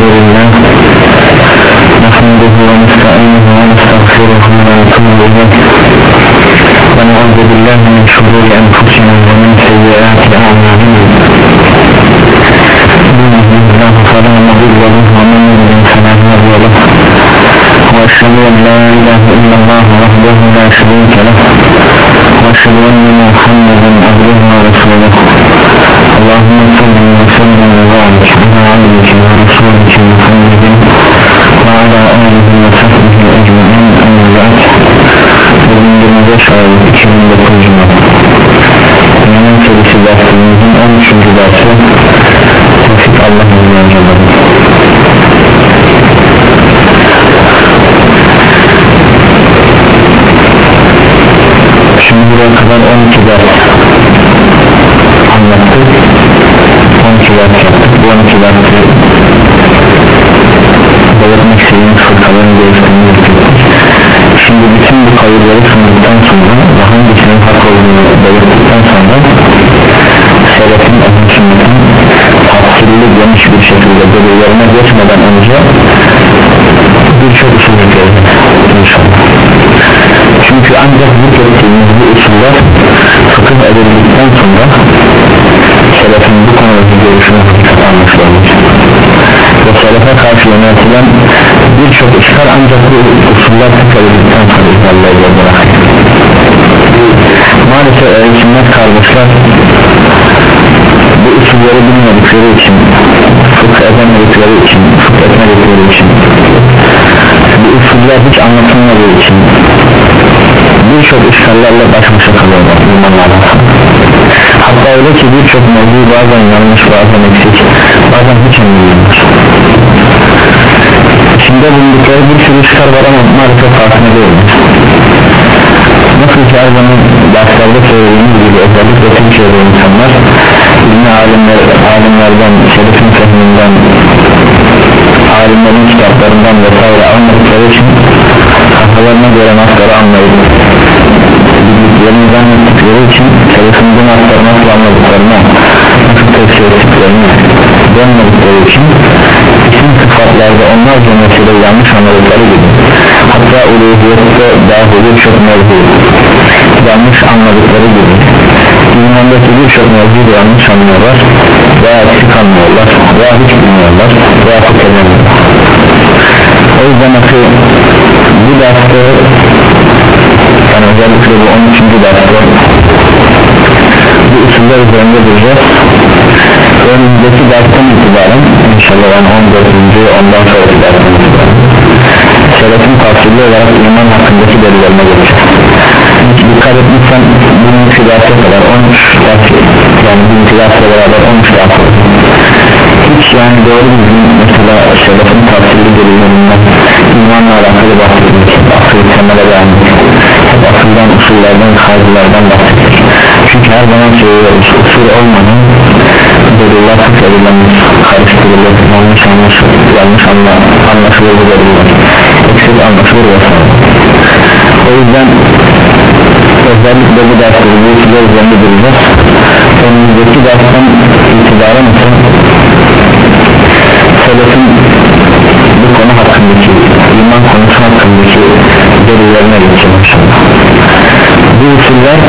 verilen buraya kadar 12 ders anlattık. 12 ders yaptık. Bu 12 dersi belirtmek istediğimiz fırkaların değiştiğini yaptık Şimdi bütün bu kayıtları sundıktan sonra ve hangisinin hak olduğunu belirttikten sonra Selefin ehli sünnetin tafsirli geniş bir şekilde delillerine geçmeden önce birçok usul inşallah çünkü ancak zikrettiğimiz bu usuller fıkıh edildikten sonra selefin bu konudaki görüşünü hakikat anlaşılır ve selefe karşı yöneltilen birçok işler ancak bu usuller fıkıh edildikten sonra izlerler maalesef ehl sünnet kardeşler bu usulleri bilmedikleri için fıkh edemedikleri için fıkh etmedikleri için bu usuller hiç anlatılmadığı için birçok işgallerle baş başa kalıyorlar imanlarla. Hatta öyle ki birçok mevzu bazen yanlış bazen eksik bazen hiç anlamıyorlar içinde bulundukları bir sürü işgal var ama maalesef farkında değiller nasıl ki her zaman derslerde söylediğimiz gibi özellikle Türkiye'de insanlar ilmi alimler, alimlerden, şerifin fehminden alimlerin kitaplarından vesaire almadıkları için kafalarına göre nasları anlayıp bildiklerini zannettikleri için bu nasları nasıl anladıklarına nasıl tefsir ettiklerini dönmedikleri için isim sıfatlarda onlarca mesele yanlış anladıkları gibi hatta uluhiyette dahi birçok mevzu yanlış anladıkları gibi imandaki birçok mevzu yanlış anlıyorlar veya eksik anlıyorlar veya hiç bilmiyorlar veya fikirlemiyorlar o yüzden ki bu derste yani özellikle bu 13. derste bu usuller üzerinde duracağız önümüzdeki dersten itibaren inşallah yani 14. ondan sonraki dersten itibaren selefin tavsiyeli olarak iman hakkındaki delillerine geçeceğiz dikkat etmişsen bugünkü derse kadar 13 ders yani bugünkü dersle beraber 13 ders hiç yani doğru düzgün mesela selefin tavsiyeli delillerinden imanla alakalı bahsetmiş akıl temele beğendik hep akıldan usullerden kaydılardan bahsettik çünkü her zaman söylüyoruz usul olmadan fıkh edilemez karıştırılır yanlış anlaşılır yanlış anla, anlaşılır deliller eksik anlaşılır vesaire o yüzden özellikle bu dersleri bu usuller üzerinde duracağız. Önümüzdeki dersten itibaren ise selefin bu konu hakkındaki iman konusu hakkındaki delillerine geçeceğim inşallah. Bu usuller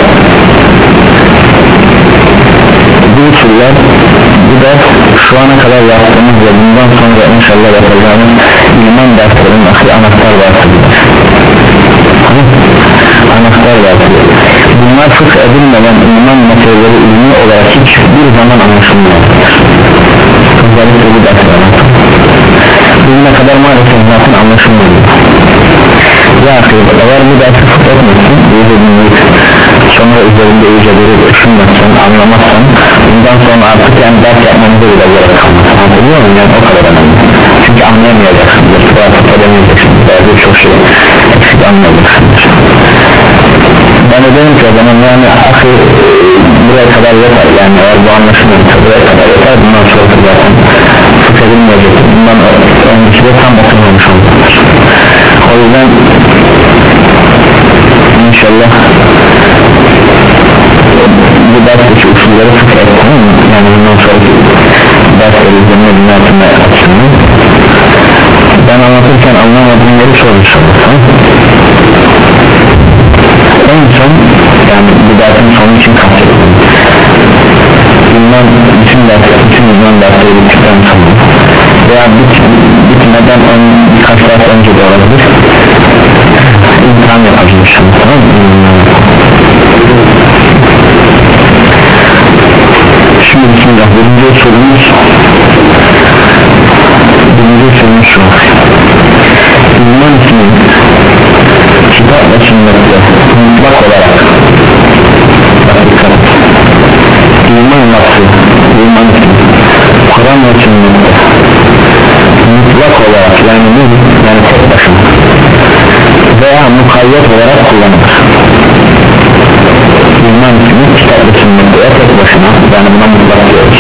bu usuller bu ders şu ana kadar yaptığımız ve bundan sonra inşallah yapacağımız iman derslerinin akıl anahtar dersidir. Anahtar dersidir bunlar fıkh edilmeden iman meseleleri ilmi olarak hiçbir zaman anlaşılmıyor. Özellikle bu dersler. Bugüne kadar maalesef zaten anlaşılmıyor. Ya akıllı eğer bu dersi fıkh etmesin dinleyip sonra üzerinde iyice bir düşünmezsen anlamazsan bundan sonra artık yani ders yapmamıza bile gerek kalmaz. Anlatabiliyor muyum yani o kadar önemli. Çünkü anlayamayacaksın. Veya fıkh edemeyeceksin. Veya birçok şey eksik anlayacaksın. Ben de dedim ki o zaman yani akıl buraya kadar yeter. Yani eğer bu anlaşılırsa buraya kadar yeter. Bundan sonra zaten fıkh edilmeyecek. Bundan öncesi de tam oturmamış olacak o yüzden inşallah bu dersteki usulleri fıkh et tamam mı? yani bundan sonraki dersleri üzerine dinletme açısından ben anlatırken anlamadığım yeri sor inşallah tamam en son yani bu dersin sonu için kastettim iman bütün ders bütün iman dersleri bittikten sonra veya bit, bitmeden ön, birkaç ders önce de olabilir yapacağız şimdi tamam mı? Şimdi bismillah birinci sorumuz. Birinci sorumuz şu. İman ismi Kitap ve sünnette Mutlak olarak. İman lafı İman ismi Kur'an ve sünnette Mutlak olarak yani ne? Yani tek başına Veya mukayyet olarak kullanılır İman ismi kitap ve sünnette tek başına yani buna mutlak diyoruz.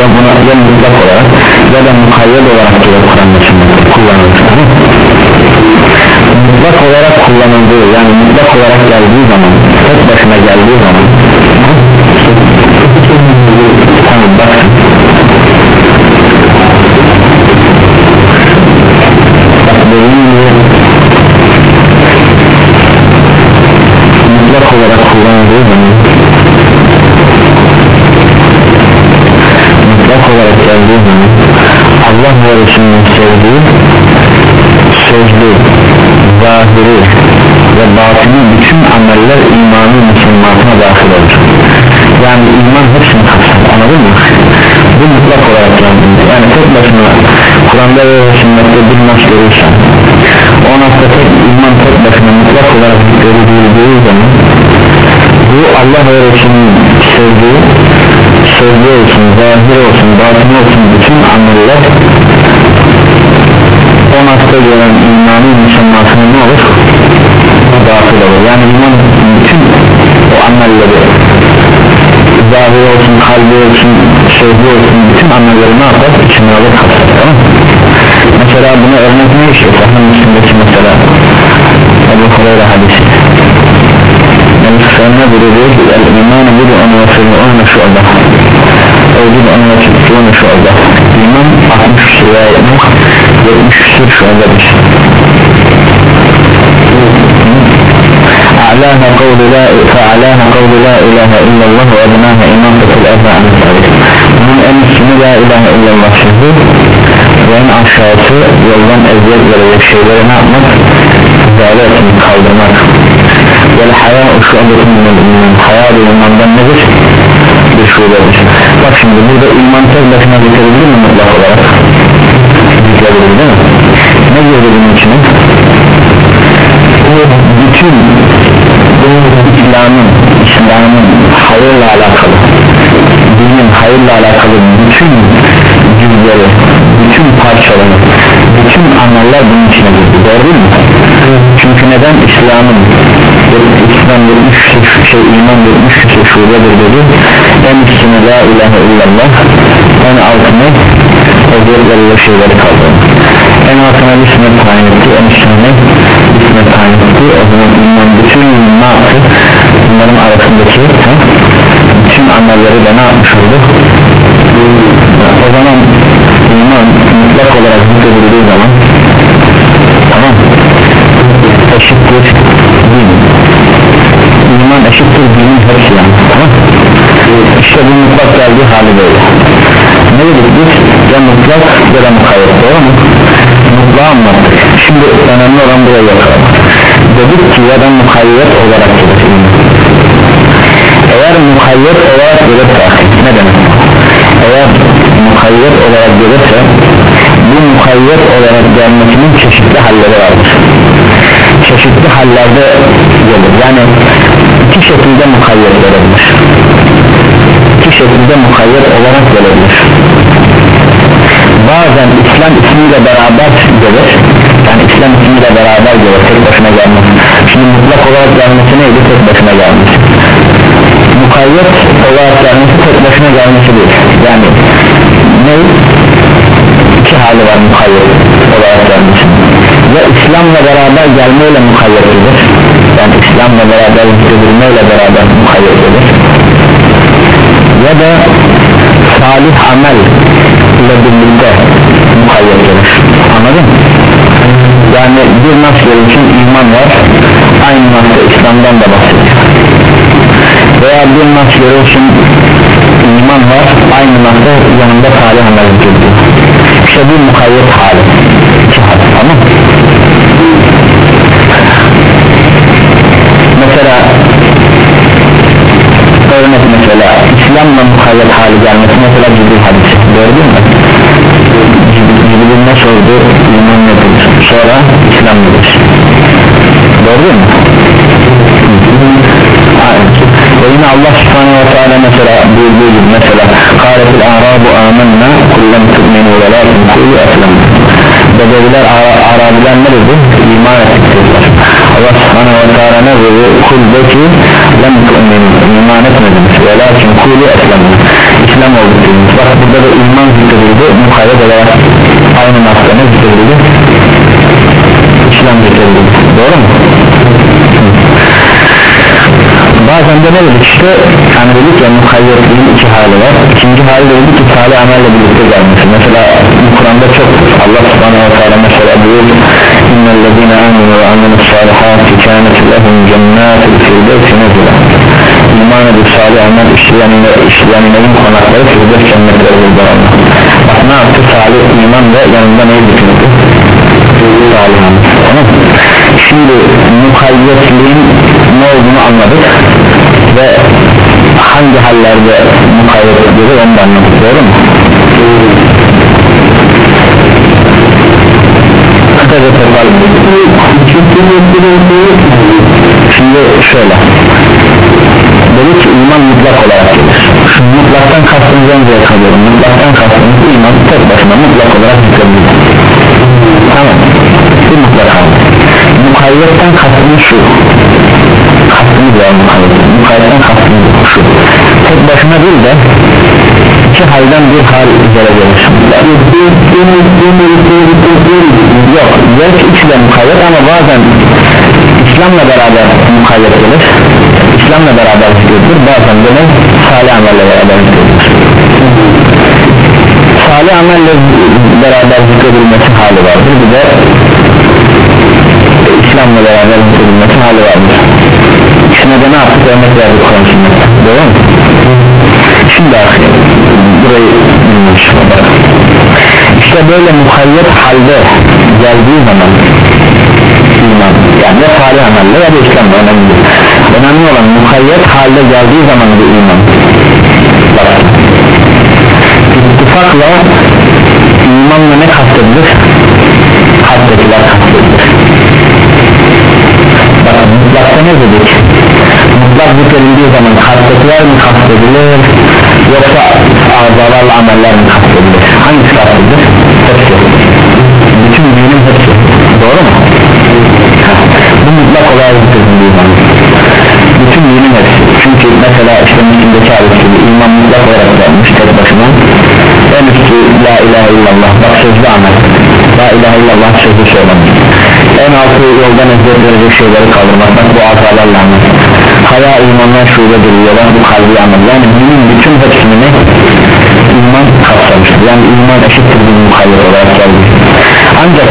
Ya buna ya mutlak olarak ya da mukayyet olarak diyor Kur'an ve sünnette kullanılır mutlak olarak kullanıldığı yani mutlak olarak geldiği zaman tek başına geldiği zaman tamam bak bak mutlak olarak kullanıldığı zaman mutlak olarak geldiği zaman Allah ve Resulünün sevdiği sözlü, zahiri ve batini bütün ameller imanı Müslümanına dahil olur yani iman hepsini kapsar anladın mı? bu mutlak olarak geldiğinde yani tek başına Kur'an'da ve sünnette bir nas görürsen o nasta tek iman başına mutlak olarak zikredildiği zaman bu Allah ve Resulünün sevdiği sözlü olsun, zahir olsun, batini olsun bütün ameller o nasta gelen imanın müsemmasına ne olur? dahil olur yani iman bütün o amelleri zahir olsun, kalbi olsun, sözlü olsun bütün amelleri ne yapar? içine alır kapsar tamam mesela buna örnek ne işiyor? Sahne mesela أبو هريرة حديث. الإنسان بدرجة الإيمان يجب أن يصلون شعبة يجب أن يصلون شعبة. إيمان 60 رواية 70 شعبة. أعلاها قول لا فأعلاها قول لا إله إلا الله وأدناها إمامة الأذى عن التاريخ من أن اسم لا إله إلا الله şehir ve en aşağısı yoldan eziyet verecek şeylere ne yapmak zâle etmek kaldırmak vel haya uşu'abetin minel iman haya da imandan nedir? bir şubedir bak şimdi burada iman tek başına zikredildi mi mutlak olarak? değil mi? ne girdi bunun içine? bütün İslam'ın İslam'ın hayırla alakalı dinin hayırla alakalı bütün cüzleri bütün parçaları bütün ameller bunun içine girdi. Doğru değil çünkü neden? İslam'ın İslam 70 şey iman 70 şey şubedir dedi. En üstüne la ilahe illallah en altına ezberleri şeyleri kaldı. En altına bir sınır tayin etti en üstüne bir sınır tayin etti. O zaman iman bütün ne yaptı? Bunların arasındaki bütün amelleri de ne yapmış oldu? O zaman iman mutlak olarak zikredildiği zaman tamam eşittir din. İman eşittir dinin hepsi yani tamam. İşte bu mutlak geldiği hali böyle. Ne dedik ya mutlak ya da mukayyet doğru mu? Mutlağı anlattık. Şimdi önemli olan buraya yakalamak dedik ki ya da mukayyet olarak gelir eğer mukayyet olarak gelirse ne demek eğer mukayyet olarak gelirse bu mukayyet olarak gelmesinin çeşitli halleri vardır. Çeşitli hallerde gelir. Yani iki şekilde mukayyet gelebilir. İki şekilde mukayyet olarak gelebilir. Bazen İslam ismiyle beraber gelir. Yani İslam ismiyle beraber gelir. Tek başına gelmez. Şimdi mutlak olarak gelmesi neydi? Tek başına gelmesi mukayyet olarak gelmesi tek başına gelmesi değil. Yani ne iki hali var mukayyet olarak gelmesi ya İslam'la beraber gelmeyle mukayyet edilir yani İslam'la beraber zikredilmeyle beraber mukayyet edilir ya da salih amel ile birlikte mukayyet edilir anladın? Mı? yani bir nas için iman var aynı nasda İslam'dan da bahsediyor veya bir maç görüyorsun iman var aynı maçta yanında salih amel getirdi işte bir mukayyet hali iki hal tamam mesela örnek mesela İslam'la mukayyet hali gelmesi mesela Cibril hadisi gördün mü? Cibril'in ne sordu? İman nedir? Sonra İslam nedir? Gördün mü? Hayır ve yine Allah subhanahu ve teala mesela buyurduğu gibi mesela Kâletil a'rabu âmennâ kullem tu'minu ve lâkin kullu eslemâ Bedeviler, Arabiler ne dedi? İman ettiktirler Allah subhanahu ve teala ne dedi? Kul de ki lem tu'minu iman etmediniz ve lakin kullu eslemâ İslam olduk dediniz Bak burada da iman zikredildi. Mukayyet olarak aynı maskene zikredildi. İslam zikredildi. Doğru mu? Bazen de ne dedik işte hani dedik ya mukayyetliğin iki hali var. İkinci hali de dedik ki salih amelle birlikte gelmesi. Mesela Kur'an'da çok Allah subhanahu wa ta'ala mesela buyur innellezine aminu ve aminu salihati kânet lehum cennatul firdevsi nezila iman edip salih amel işleyenler, işleyenlerin konakları firdevs cennetleri buldu Allah bak ne yaptı? Salih iman ve yanında neyi düşündü salih amel. Tamam. Şimdi mukayyetliğin ne olduğunu anladık. Ve hangi hallerde mukayyet edilir onu da anladık. Doğru mu? kısaca toparlayalım şimdi şöyle. Dedi ki iman mutlak olarak gelir. Şu mutlaktan kastımız önce kalıyorum. Mutlaktan kastımız iman tek başına mutlak olarak yüklebilir tamam. Bu mutlak aldı mukayyetten kastımız şu. Kastımız ya mukayyetten mukayyetten kastımız şu. Tek başına değil de iki halden bir hal üzere gelir yok belki üçü de mukayyet ama bazen İslam'la beraber mukayyet gelir. İslam'la beraber zikredilir bazen de salih amelle beraber zikredilir salih amelle beraber zikredilmesi hali vardır. Bir de İslam'la beraber zikredilmesi hali vardır. İkisine de ne yaptık örnek verdik konusunda? Doğru mu? şimdi akıyım burayı bilmiş işte böyle mukayyet halde geldiği zaman iman yani ya salih amelle ya da İslam'la önemli önemli olan mukayyet halde geldiği zaman bu iman. Bak ittifakla imanla ne kastedilir? haddekiler kastedilir bak mutlakta ne dedik? mutlak zikredildiği zaman haddekiler mi kastedilir? yoksa azalarla ameller mi kastedilir? hangisi kastedilir? hepsi bütün dinin hepsi doğru mu? bu mutlak olarak zikredildiği zaman bütün dinin hepsi çünkü mesela işte Müslüm'deki hadis gibi iman mutlak olarak gelmiş tek başına en üstü la ilahe illallah. Bak sözlü amel. La ilahe illallah sözlü söylemek. En altı yoldan ezber verecek şeyleri kaldırmak. Bak bu azalarla amel. Haya imanlar şube duruyorlar bu kalbi amel. Yani dinin bütün hepsini ne? iman kapsamıştır yani iman eşittir bir mukayyet olarak geldi. Ancak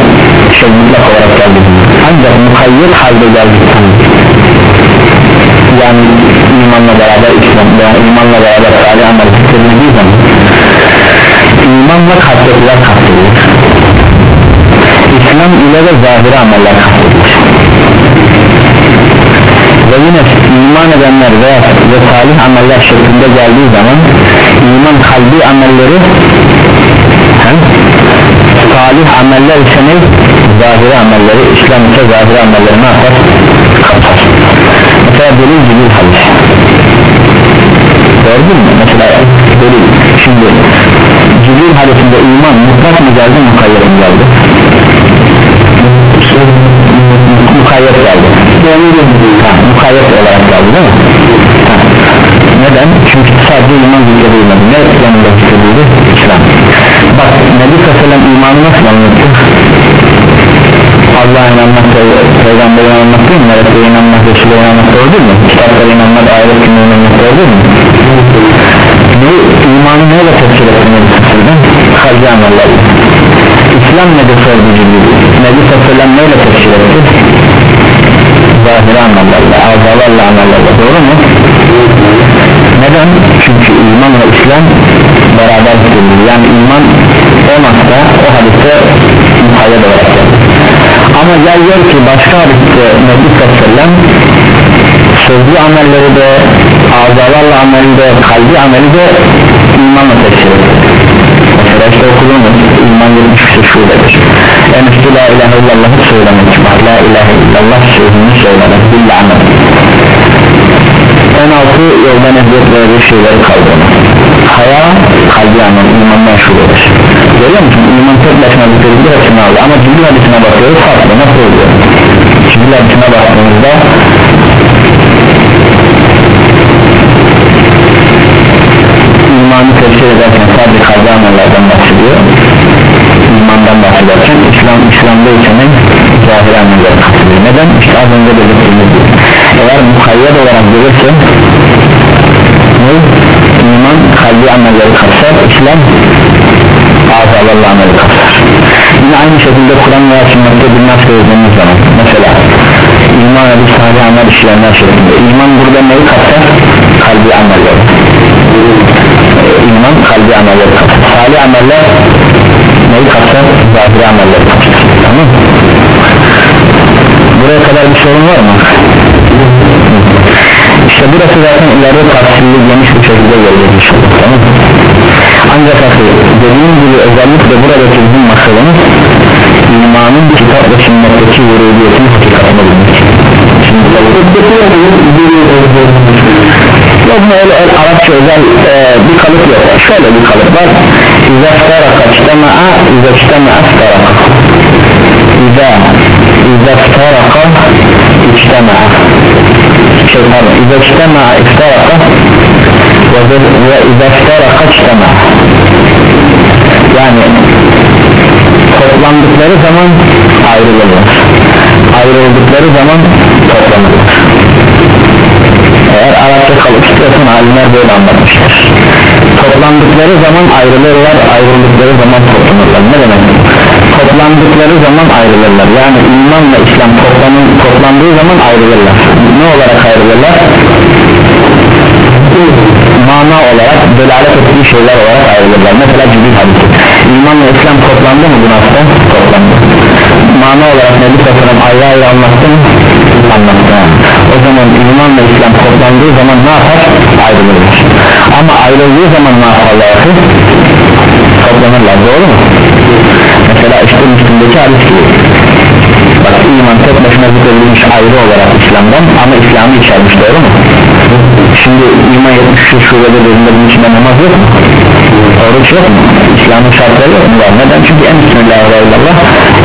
şey mutlak olarak geldi. Ancak mukayyet halde geldi. Yani imanla beraber İslam yani imanla beraber salih amel zikredildiği zaman imanla kastediler kastedilir İslam ile de zahiri ameller kastedilir ve yine iman edenler veya ve salih ameller şeklinde geldiği zaman iman kalbi amelleri he? salih ameller ise ne? zahiri amelleri İslam ise zahiri amelleri ne yapar? kapsar mesela delil delil hadis gördün mü? mesela delil şimdi Cibril hadisinde iman mutlak mukayyet mi geldi? mukayyet geldi mukayyet olarak geldi değil mi? Neden? çünkü sadece iman zikredilmedi ne yanında zikredildi? İslam bak Nebi Sallam imanı nasıl anlattı? Allah'a inanmak, Peygamber'e inanmak değil mi? Meleklere inanmak, Resul'e inanmak doğru değil mi? Kitaplara inanmak, ahiret gününe inanmak doğru değil mi? Bu imanı neyle tefsir etmeli? Halci amellerle İslam nedir sordu Cibril? Nebi Sallam neyle tefsir etti? Zahiri amellerle, azalarla amellerle doğru mu? Neden? Çünkü iman ve İslam beraber tutulur yani iman o nokta o hadiste mukayyet olarak ama gel gör ki başka hadiste Nebi Sallam sözlü amelleri de azalarla ameli de kalbi ameli de imanla tefsir edilir mesela işte okulumuz iman 70 küsur şubedir. En üstü la ilahe illallah'ı söylemek var la ilahe illallah sözünü söylemek bil amel. En altı yoldan eziyet verici şeyleri kaldırmak. Haya kalbi amel imandan şubedir. Görüyor musun? İman tek başına bir hepsini aldı ama cibril hadisine bakıyoruz farklı. Nasıl oluyor? Cibril hadisine baktığımızda imanı tefsir ederken sadece kalbi amellerden bahsediyor imandan bahsederken İslam İslam'da içinin zahir amelleri kastediyor neden? işte az önce belirttiğimiz eğer mukayyet olarak gelirse ne? iman kalbi amelleri kapsar İslam azalarla ameli kapsar yine aynı şekilde Kur'an veya sünnette bir nas gördüğümüz zaman mesela iman edip salih amel işleyenler şeklinde iman burada neyi kapsar? kalbi amelleri iman kalbi amelleri kapsar salih ameller neyi kapsar? zahiri amelleri kapsar tamam. Buraya kadar bir sorun var mı? işte burası zaten ileride tartışılı geniş bir şekilde gelecek inşallah. Tamam. Ancak dediğim gibi özellikle buradaki bizim masalımız imanın kitap ve sünnetteki vuruliyetin hakikatini bilmek şimdi yok mu öyle el, Arapça özel e, bir kalıp yok. Şöyle bir kalıp var. İzâ ftaraka çtema'a İzâ çtema'a ftaraka İzâ İzâ ftaraka çtema'a şey pardon İzâ çtema'a iftaraka ve İzâ ftaraka çtema'a yani toplandıkları zaman ayrılırlar ayrıldıkları zaman toplanırlar eğer Arapça kalıp istiyorsan alimler böyle anlatmışlar. Toplandıkları zaman ayrılırlar ayrıldıkları zaman toplanırlar ne demek toplandıkları zaman ayrılırlar. Yani imanla İslam toplanın, toplandığı zaman ayrılırlar. Ne olarak ayrılırlar? Mana olarak delalet ettiği şeyler olarak ayrılırlar. Mesela cibil hadisi. İmanla İslam toplandı mı bu hafta? toplandı. Mana olarak Nebi Sallam ayrı ayrı anlattı mı? İmanla İslam toplandığı zaman ne yapar? ayrılırlar ama ayrıldığı zaman ne yaparlar? toplanırlar doğru mu? mesela işte Müslüm'deki hadis gibi bak iman tek başına zikredilmiş ayrı olarak İslam'dan ama İslam'ı içermiş doğru mu? şimdi iman 73 şubede bölümde bunun içinde namaz yok mu? oruç yok mu? İslam'ın şartları yok mu? neden? çünkü en bismillahirrahmanirrahim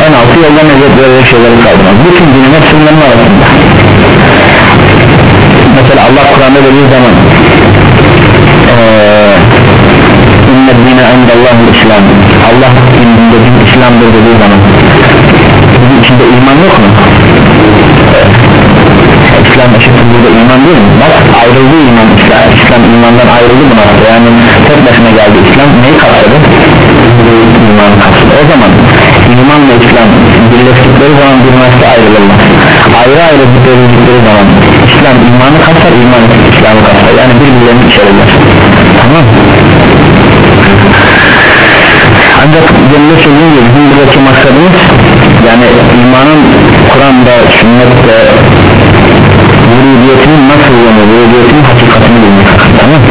en altı yoldan eziyet böyle şeyleri kaldırmaz bütün dinin hepsinin arasında mesela Allah Kur'an'da dediği zaman inne dine endallahul islam Allah dininde din İslam'dır dediği zaman bunun içinde iman yok mu? İslam eşittir burada iman değil mi? Bak ayrıldı iman İslam, İslam imandan ayrıldı bu nokta yani tek başına geldi İslam neyi kapsadı? imanı kapsadı o zaman imanla İslam birleştikleri zaman bir mesle ayrılırlar ayrı ayrı birleştikleri zaman İslam imanı kapsar iman İslam'ı kapsar. Yani birbirlerini içerirler tamam. Ancak cümle söylediğim gibi bizim buradaki maksadımız yani imanın Kur'an'da sünnette vurudiyetinin nasıl yani vurudiyetinin hakikatini bilmek. Tamam.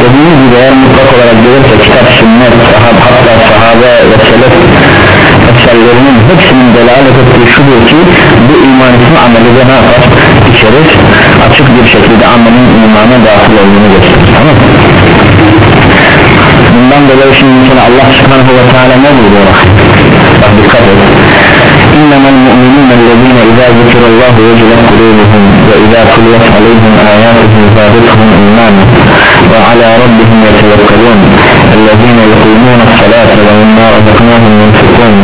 Dediğimiz gibi eğer mutlak olarak gelirse kitap sünnet sahab, hatta sahabe ve selef eserlerinin hepsinin delalet ettiği şudur ki bu iman ismi ameli de ne yapar içerir açık bir şekilde amelin imana dahil olduğunu gösterir tamam bundan dolayı şimdi mesela Allah subhanahu ve teala ne buyuruyor bak dikkat et إنما المؤمنون الذين إذا ذكر الله وجلت قلوبهم وإذا تليت عليهم آياته زادتهم إيمانا وعلى ربهم يتوكلون الذين يقيمون الصلاة ومما رزقناهم ينفقون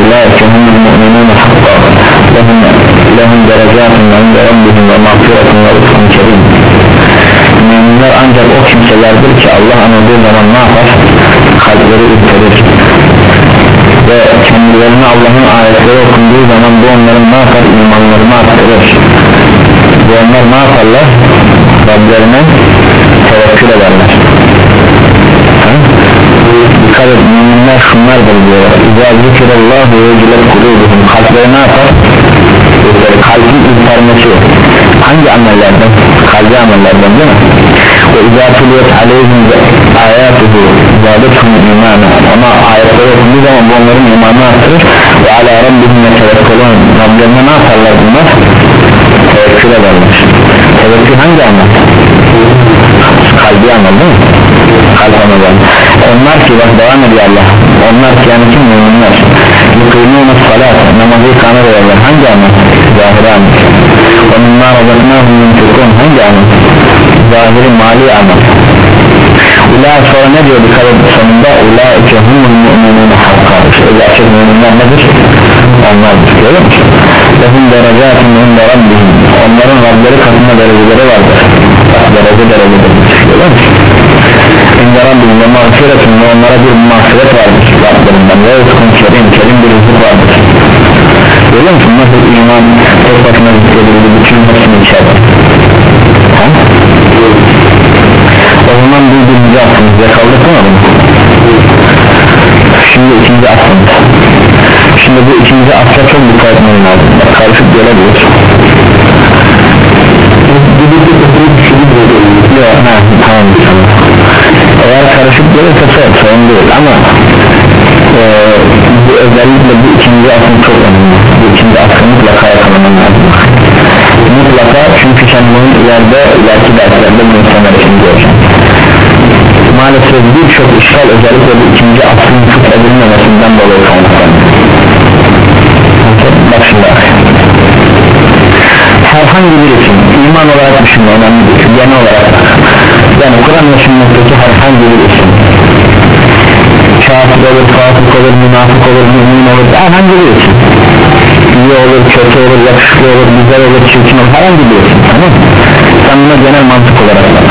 أولئك هم المؤمنون حقا لهم, لهم درجات عند ربهم ومغفرة ورزق كريم Müminler ancak o kimselerdir ki Allah anıldığı zaman ne yapar? Kalpleri ürperir ve kendilerine Allah'ın ayetleri okunduğu zaman bu onların ne yapar? imanlarını arttırır bu onlar ne yaparlar? Rablerine tevekkül ederler ha? dikkat et müminler şunlardır diyorlar İzâ zikirallâhu ve cilet kulûbuhum. Kalpleri ne yapar? kalbin ürpermesi hangi amellerden? Kalbi amellerden değil mi? Ve izâ tuliyet aleyhim ayatuhu zâdethum imana ama ayetleri okunduğu zaman bu onların imanını artırır. Ve ala rabbihim yetevekkelun Rablerine ne yaparlar bunlar? Tevekkül ederler. Tevekkül hangi amel? Kalbi amel değil mi kalp amel onlar ki bak devam ediyor Allah. Onlar ki yani kim müminler? Yukûnûne salat namazı ikame ederler hangi amel zahiri amel mimmâ razaknâhum yunfikûn hangi amel zahiri mali amel Ula sonra ne diyor dikkat edin? Sonunda Ula ikehumul mu'minine hakka işte gerçek müminler nedir? Onlardır. Görüyor musun? Lehum derecatun inde rabbihim. Onların Rableri katında dereceleri vardır. Bak derece derecedir. Görüyor musun? İnde rabbihim ve mağfiretun ve onlara bir mağfiret vardır Rablerinden ve rızkın kerim kerim bir rızık vardır Görüyor musun nasıl iman tek başına zikredildi bütün hepsini içeride o zaman birbirimizi attınız yakaldık mı şimdi ikinci aslında şimdi bu ikinci asla çok dikkat etmem lazım karışık gelebilir yok ha tamam tamam eğer karışık gelirse çok sorun değil ama e, bu özellikle bu ikinci asıl çok önemli. Bu ikinci asıl mutlaka yakalaman lazım. Mutlaka çünkü sen bunun ileride ileriki derslerde bu insanlar için göreceğim. Maalesef birçok işgal özellikle bu ikinci aslın tut edilmemesinden dolayı kaynaklanıyor bak şimdi herhangi bir isim iman olarak düşünme önemli değil. Genel olarak yani Kur'an ve sünnetteki herhangi bir isim. Kafir olur, fasık olur, münafık olur, mümin olur herhangi bir isim. İyi olur, kötü olur, yakışıklı olur, güzel olur, çirkin olur herhangi bir isim tamam sen buna genel mantık olarak bak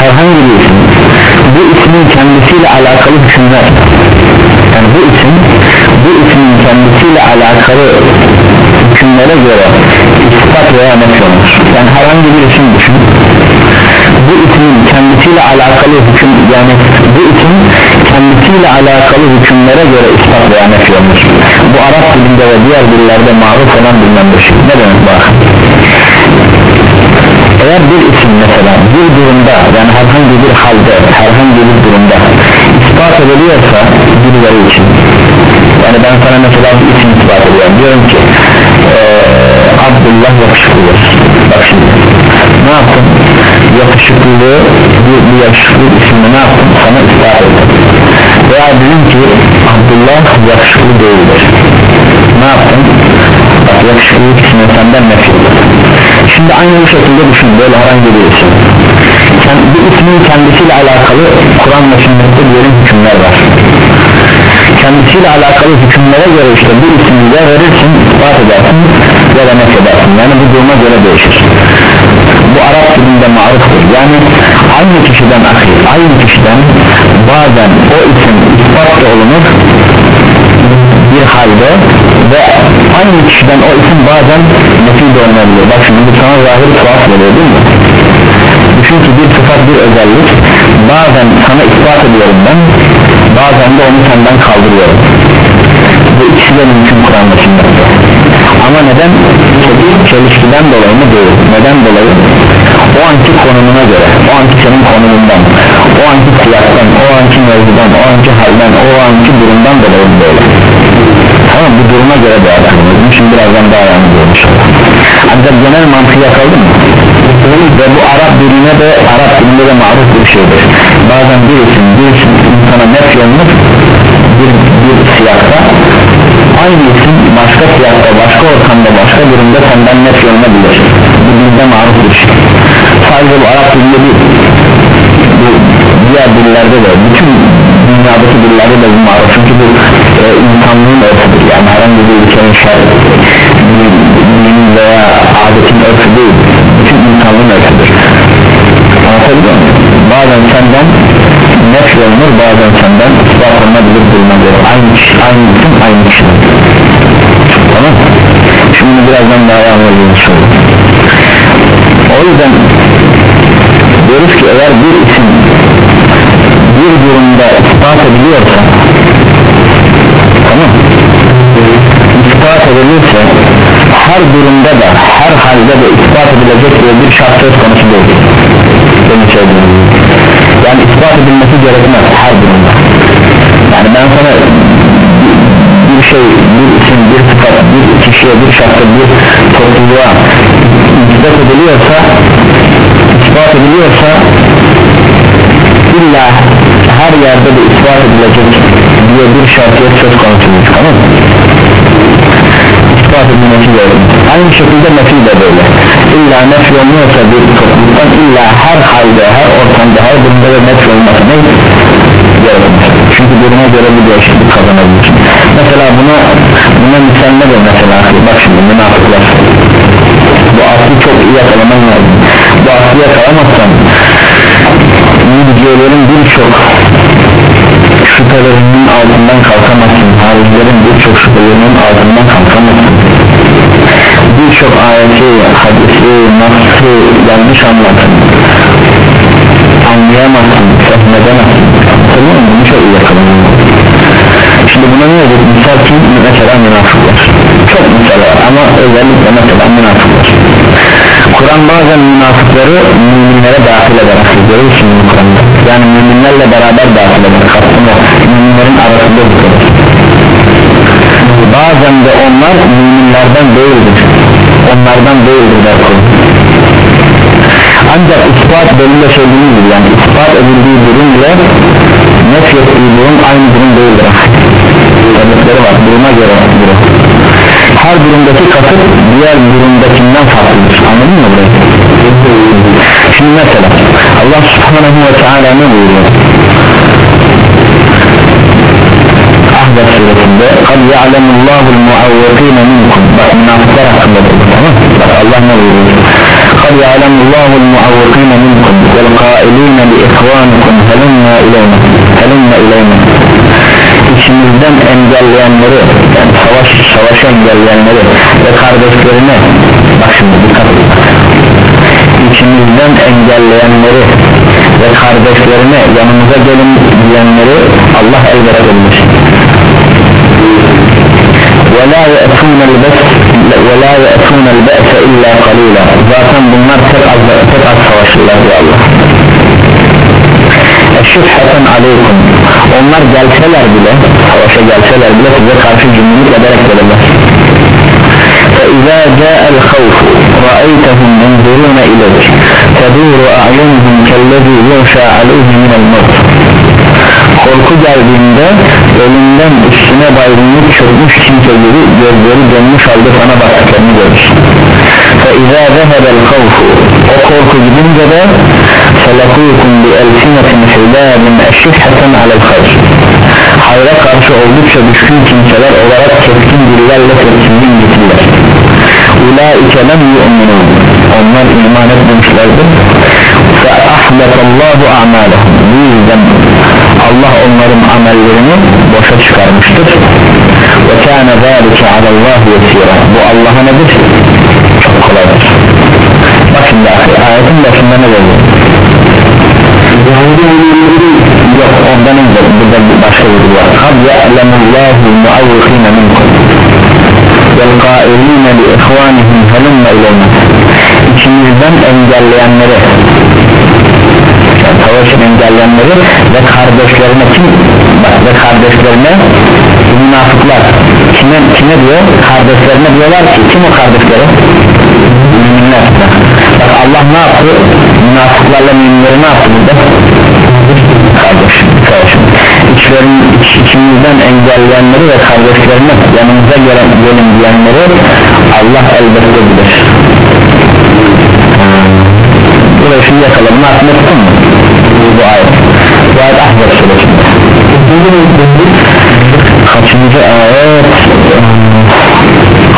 herhangi bir isim. Bu ismin kendisiyle alakalı hükümler yani bu isim bu ismin kendisiyle alakalı hükümlere göre ispat veya nefy olur yani herhangi bir isim düşün bu ismin kendisiyle alakalı hüküm yani bu isim kendisiyle alakalı hükümlere göre ispat veya nefy olur bu Arap dilinde ve diğer dillerde maruf olan bilmem bir şey. Ne demek bak eğer bir isim mesela bir durumda yani herhangi bir halde herhangi bir durumda ispat ediliyorsa birileri için yani ben sana mesela bir isim ispat ediyorum. Diyorum ki ee, Abdullah yakışıklıdır. Bak şimdi ne yaptım yakışıklılığı bu, bu yakışıklı ismini ne yaptım sana ispat ettim. Veya dedim ki Abdullah yakışıklı değildir. Ne yaptım bak yakışıklılık ismini senden nefret şimdi aynı bu şekilde düşün böyle herhangi bir isim. Sen, bir ismin kendisiyle alakalı Kur'an ve sünnette diyelim hükümler var. Kendisiyle alakalı hükümlere göre işte bir ismi ya verirsin ispat edersin ya da nefredersin yani bu duruma göre değişir. Bu Arap dilinde maruftur. Yani aynı kişiden ahir aynı kişiden bazen o isim ispat olunur bir halde ve aynı kişiden o isim bazen nefi de olunabilir bak şimdi bu sana zahir tuhaf geliyor değil mi? Düşün ki bir sıfat bir özellik bazen sana ispat ediyorum ben bazen de onu senden kaldırıyorum. Bu ikisi de mümkün Kur'an ve sünnette ama neden? Çelişkiden dolayı mı değil? Neden dolayı? O anki konumuna göre o anki senin konumundan o anki siyastan o anki mevzudan o anki halden o anki durumdan dolayı böyle tamam bu duruma göre değerlendirelim şimdi birazdan daha yani görmüş ancak genel mantığı yakaladı mı ve bu Arap diline de Arap dilinde de maruf bir şeydir. Bazen bir isim bir isim insana net yolunur. Bir, bir siyakta aynı isim başka siyakta başka ortamda başka durumda senden net yolunabilir bu dilde maruf bir şey. Sadece bu Arap dilinde değil bu diğer dillerde de bütün dünyadaki dillerde de bu maruf çünkü bu e, insanlığın örfüdür. Yani herhangi bir ülkenin şer dinin veya adetin örfü değil. Bütün insanlığın örfüdür. Anlatabiliyor muyum? bazen senden nef olunur bazen senden ispat olunabilir duruma göre aynı kişi aynı isim aynı kişi. Tamam. Şimdi birazdan daha anlayacağız o yüzden diyoruz ki eğer bir isim bir durumda ispat ediliyorsa tamam. İspat edilirse her durumda de her halde de ispat edilecek diye bir şart söz konusu değil. Benim söylediğim yani ispat edilmesi gerekmez her durumda. Yani ben sana bir şey, bir isim, bir sıfat, bir kişiye, bir şartta, bir topluluğa ispat ediliyorsa ispat ediliyorsa illa her yerde de ispat edilecek diye bir şartiyet söz konusudur tamam mı? ispat edilmesi gerekir aynı şekilde nefi de böyle. İlla nefi olmuyorsa bir topluluktan illa her halde her ortamda her durumda da nefi olması ne? gerekir? Çünkü duruma göre bir değişiklik kazanabilir. Mesela buna buna misal ne der mesela? Bak şimdi münafıklar. Bu aslı çok iyi yakalaman lazım. Bu aslı yakalamazsan videoların birçok şüphelerinin altından kalkamazsın haricilerin birçok şüphelerinin altından kalkamazsın birçok ayeti, hadisi, nasıl yanlış anlatın anlayamazsın, fehmedemezsin tamam mı? Bunu çok iyi yakalamam şimdi buna ne olur? misal kim? mesela münafıklar çok misal ama özellikle mesela münafıklar Kur'an bazen münafıkları müminlere dahil eder. Görüyorsun Kur'an'da yani müminlerle beraber dahil eder. O. Müminlerin arasında tutar bazen de onlar müminlerden değildir. Onlardan değildir der ancak ispat belirle söylediğimiz gibi yani ispat edildiği durum ile nef ettiği durum aynı durum değildir. Sebepleri var. Duruma göre durum her durumdaki kasıt diğer durumdakinden farklıdır anladın mı burayı şimdi mesela Allah subhanahu ve teala ne buyuruyor Ahzab suresinde kad ya'lemullahul muavvikine minkum bak münafıklar hakkında dedi tamam bak Allah ne buyuruyor ya'lemullahul muavvikine minkum vel qailina li ihvanikum helunna ileyna helunna ileyna içimizden engelleyenleri yani savaş savaşı engelleyenleri ve kardeşlerine bak şimdi dikkat edin içimizden engelleyenleri ve kardeşlerine yanımıza gelin diyenleri Allah elbette edilmiş ولا يأتون البأس ولا يأتون البأس إلا قليلا zaten bunlar tek az, tek az savaşırlar diyor Allah eşşüfheten aleykum onlar gelseler bile savaşa gelseler bile size karşı cümlelik ederek gelirler فإذا جاء الخوف رأيتهم ينظرون إليك تدور أعينهم كالذي يغشى عليه من الموت korku geldiğinde ölümden üstüne baygınlık çökmüş kimse gibi gözleri dönmüş halde sana baktıklarını görür فَاِذَا ذَهَبَ الْخَوْفُ o korku gidince de فَلَقُوكُمْ بِأَلْسِنَةٍ حِلَابٍ اَشِّحَةً عَلَى الْخَيْرِ hayra karşı oldukça düşkün kimseler olarak keskin dillerle teslimliğin getirirler ulaike lem yu'minun onlar iman etmemişlerdir fe ahbetallahu a'malahum bu yüzden Allah onların amellerini boşa çıkarmıştır ve kâne zâlike alallâhu yesîrâ bu Allah'a nedir? çok kolaydır bak şimdi ayetin başında ne Dedi? yok ondan önce. Burada bir başka bir var kad ya'lemullahu muavvikine minkum. Vel qailina li ihvanihim helumma ileyna içimizden engelleyenleri savaşın engelleyenleri ve kardeşlerine kim? Bak ve kardeşlerine münafıklar. Kime, kime diyor? Kardeşlerine diyorlar ki kim o kardeşleri bak Allah ne yaptı? Münafıklarla müminleri ne yaptı burada? Kardeş savaşın içlerin, iç, engelleyenleri ve kardeşlerine yanımıza gelen, gelin diyenleri Allah elbette bilir. Burayı şimdi yakaladım aklına tutun mu bu ayet. Bu ayet Ahzab suresinde kaçıncı ayet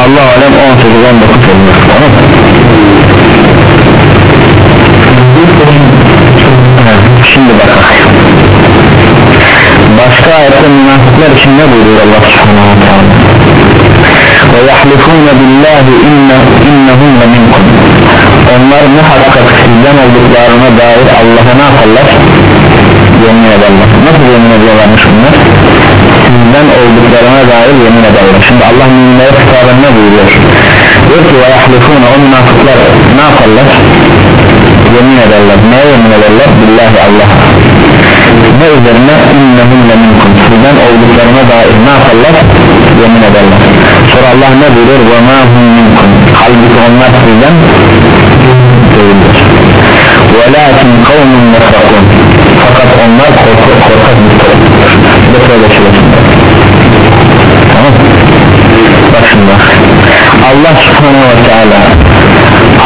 Allah alem 18 19 olmuş tamam mı? şimdi bakalım başka ayette münafıklar için ne buyuruyor Allah subhanahu wa ta'ala ve yahlifune billahi inne, innehum ve minkum onlar muhakkak sizden olduklarına dair Allah'a ne yaparlar? yemin ederler nasıl yemin ediyorlarmış bunlar? Sizden olduklarına dair yemin ederler şimdi Allah müminlere kitabına ne buyuruyor? diyor ki ve yahlifuna o münafıklar ne yaparlar? Yemin ederler. Neye yemin ederler? Billahi Allah'a ne üzerine? İnnehum minkum. Sizden olduklarına dair ne yaparlar? Yemin ederler. Sonra Allah ne buyuruyor? Ve ma hum minkum. Halbuki onlar sizden değildir. Velakin kavmun yafrakun fakat onlar korkak korkak bir toplumdur. Böyle tamam bak şimdi Allah subhanahu ve teala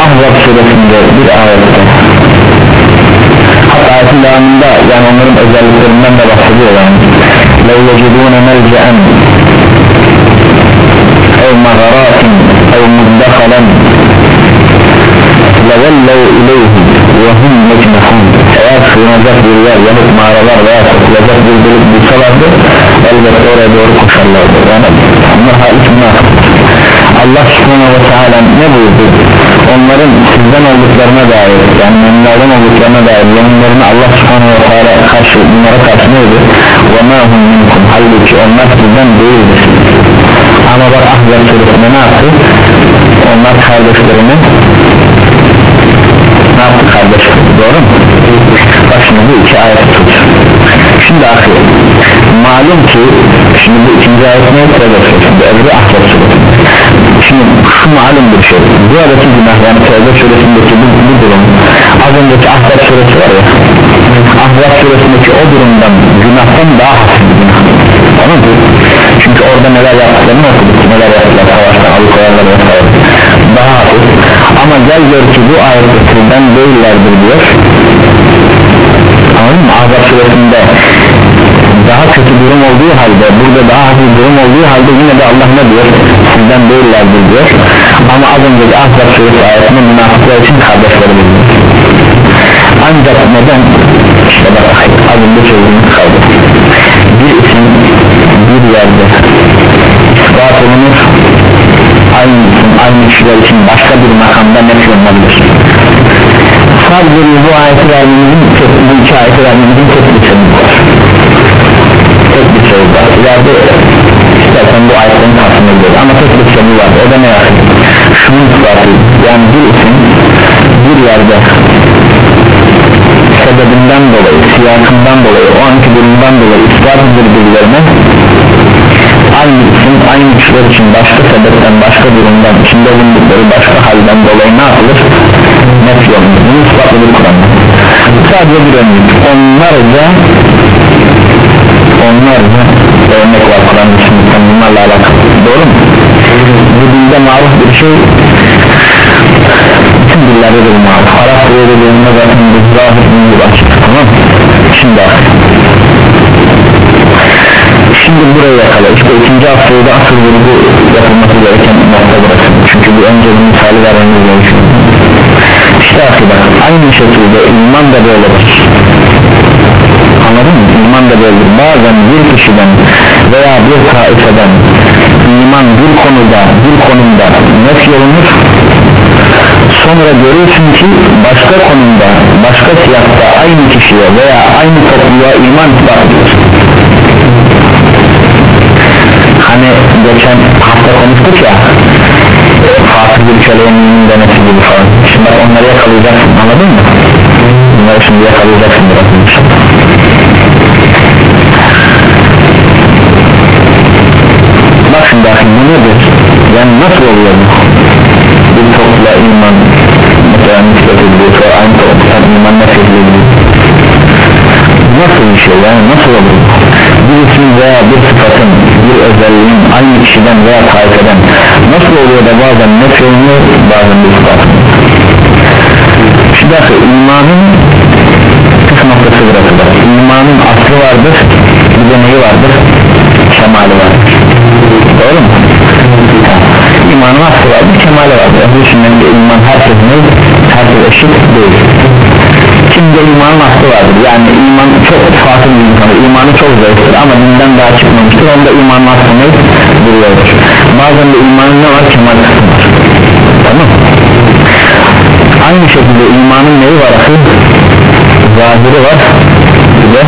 Ahzab suresinde bir ayette hatta ayetin devamında yani onların özelliklerinden de bahsediyor yani لَوْ يَجِدُونَ مَلْجَأً اَوْ مَغَرَاتٍ اَوْ مُدَّخَلًا لَوَلَّوْ اِلَيْهِ vahim mekmehun eğer sığınacak bir yer yanık mağaralar veya sokulacak bir bölük bulsalardı elbette oraya doğru koşarlardı. Yani bunlar hariç münafık Allah subhanahu ve teala ne buyurdu? Onların sizden olduklarına dair yani onlardan olduklarına dair yeminlerini Allah subhanahu ve teala karşı bunlara karşı neydi ve ma hum minkum halbuki onlar sizden değildir. Ama bak ahlak çocuklarına ne yaptı? Onlar kardeşlerini ne yaptı kardeşler doğru mu? Bak şimdi bu iki ayet tut şimdi ahir malum ki şimdi bu ikinci ayet ne? Tövbe suresi öbürü ahzab suresi. Şimdi şu malum bir şey. Buradaki günah yani tövbe suresindeki bu, bu durum az önceki ahzab suresi var ya ahzab suresindeki o durumdan günahtan daha hafif bir günah. Tamam mı? çünkü orada neler yaptıklarını okuduk neler yaptılar savaştan alıkoyarlar vesaire. Daha hafif ama gel gör ki bu ayette sizden değillerdir diyor. Anladın mı? Ahzab suresinde daha kötü durum olduğu halde burada daha hafif durum olduğu halde yine de Allah ne diyor? Sizden değillerdir diyor. Ama az önceki Ahzab suresi ayetinde münafıklar için kardeşleri bulunuyor ancak neden? İşte bak az önce çözümümüz kaldı. Bir isim bir yerde ispat olunur aynı isim aynı kişiler için başka bir makamda nefis olmalıdır sadece bu ayeti vermemizin bu iki ayeti vermemizin tek bir sebebi var. Tek bir sebebi var. İleride istersen bu ayetlerin karşısına gidiyor ama tek bir sebebi var. O da ne yani şunun ispatı. Yani bir isim bir yerde sebebinden dolayı siyasından dolayı o anki durumdan dolayı ispat birbirlerine aynı isim aynı kişiler için başka sebepten başka durumdan içinde bulundukları başka halden dolayı ne yapılır? Net yolunur bunu ispatladı Kur'an'da sadece bir örnek. Onlarca onlarca örnek var Kur'an'da şimdi bunlarla alakalı. Doğru mu? bu dilde maruf bir şey. Bütün dillerde de maruf. Arap öğrediğinde zaten bu zahir bir açık tamam şimdi şimdi buraya yakala. İşte ikinci haftayı da asıl vurgu yapılması gereken nokta burası. Çünkü bu önce bir misali vermemiz gerekiyor işte akıda. Aynı şekilde iman da böyledir anladın mı? iman da böyledir bazen bir kişiden veya bir taifeden iman bir konuda bir konumda net yolunur. Sonra görürsün ki başka konumda başka siyahta aynı kişiye veya aynı topluluğa iman ispat geçen hafta konuştuk ya Fatih bir köleğinin denesi gibi falan şimdi onları yakalayacaksın anladın mı? bunları şimdi yakalayacaksın biraz bak şimdi bakın bu nedir? yani nasıl oluyor bu? bir topluluğa iman mesela nispet ediliyor sonra aynı topluluktan iman nefret ediliyor nasıl bir şey yani nasıl oluyor? bir isim veya bir sıfatın bir özelliğin aynı kişiden veya taifeden nasıl oluyor da bazen ne söyleniyor bazen bir sıfat şu dakika imanın kısa noktası burası da. İmanın aslı vardır bir neyi vardır? Kemali vardır. Doğru mu? imanın aslı vardır kemali vardır. Bu sünnette iman herkes ne? herkes eşit değil kimde imanın aslı vardır. Yani iman çok fatıl bir insan imanı çok zayıftır ama dinden daha çıkmamıştır. Onda imanın aslı ne? duruyordur. Bazen de imanın ne var? kemal kısmı var tamam. Aynı şekilde imanın neyi var? zahiri var. Bir de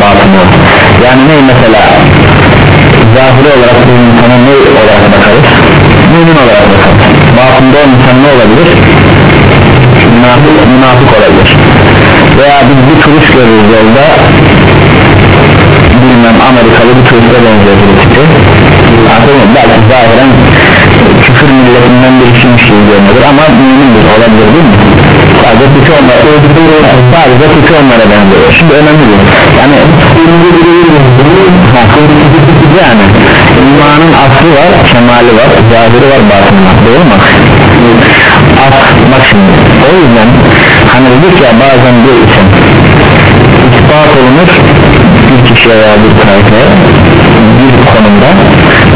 batını var. Yani ne mesela? Zahiri olarak bir insana ne olarak bakarız? Mümin olarak bakar batında o insan ne olabilir? Münafık, münafık olabilir veya biz bir turist görürüz yolda bilmem Amerikalı bir turiste benziyor birisi Anladın mı? belki zahiren küfür milletinden bir kimmiş gibi görünür ama mümindir olabilir değil mi? Sadece tutu onlara sadece tutu onlara benziyor şimdi önemli değil. Yani yani imanın aslı var kemali var zahiri var batını var doğru mu? as bak şimdi. O yüzden hani dedik ya bazen bir isim ispat olunur bir kişiye veya bir tayfaya bir konumda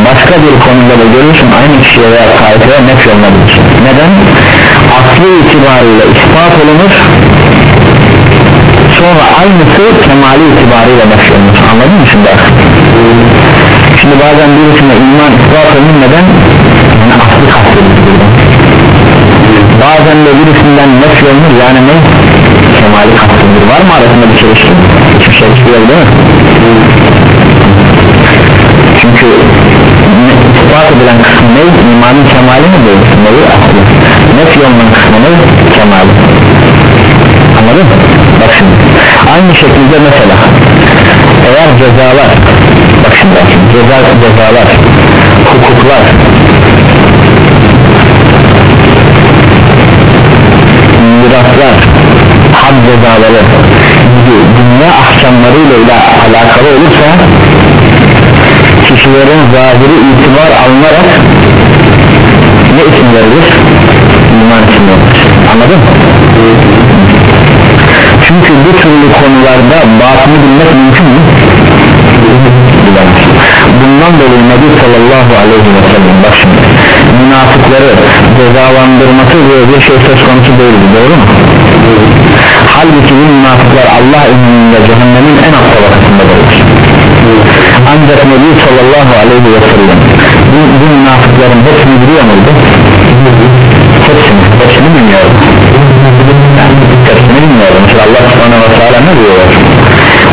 başka bir konuda da görürsün aynı kişiye veya tayfaya nef yolunabilir neden? Aslı itibariyle ispat olunur sonra aynısı kemali itibariyle yolunur anladın mı şimdi? şimdi bazen birisine iman ispat olunur neden? yani aslı kastedilir bazen de birisinden nef yolunur yani ne? kemali kastedilir var mı arasında bir çelişki? hiçbir çelişki yok değil mi? çünkü ispat edilen kısmı ne? imanın kemali mi değil? aslı? Nef yolunun kısmı ne? kemali anladın mı? bak şimdi aynı şekilde mesela eğer cezalar bak şimdi bak şimdi ceza, cezalar hukuklar miraslar had cezaları gibi dünya ahkamlarıyla ile alakalı olursa kişilerin zahiri itibar alınarak ne isim verilir? İman isim verilir anladın mı? çünkü bu türlü konularda batını bilmek mümkün mü? bundan dolayı Nebi sallallahu aleyhi ve sellem bak şimdi münafıkları cezalandırması diye bir şey söz konusu değildi doğru mu? halbuki bu münafıklar Allah önünde cehennemin en alt tabakasında olur ancak Nebi sallallahu aleyhi ve sellem bu, bu münafıkların hepsini biliyor muydu? Hepsini, hepsini bilmiyordu yani hepsini bilmiyordu mesela Allah subhanahu wa ta'ala ne diyor?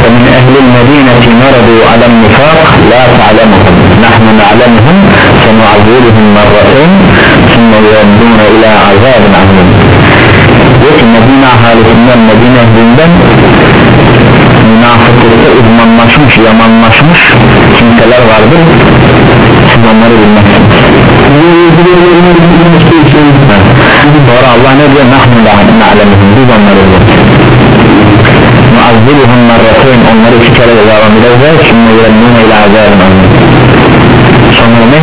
ومن أهل المدينة مرضوا على النفاق لا تعلمهم نحن نعلمهم سنعذبهم مرتين ثم يردون إلى عذاب عظيم diyor ki Medine ahalisinden Medine ehlinden münafıklıkta uzmanlaşmış yamanlaşmış kimseler vardır siz onları bilmezsiniz sonra Allah ne diyor? Nahnu na'lemihim biz onları biliriz muazzibuhum onları iki kere cezalandıracağız şimdi yönlüğüne ile azabın sonra ne?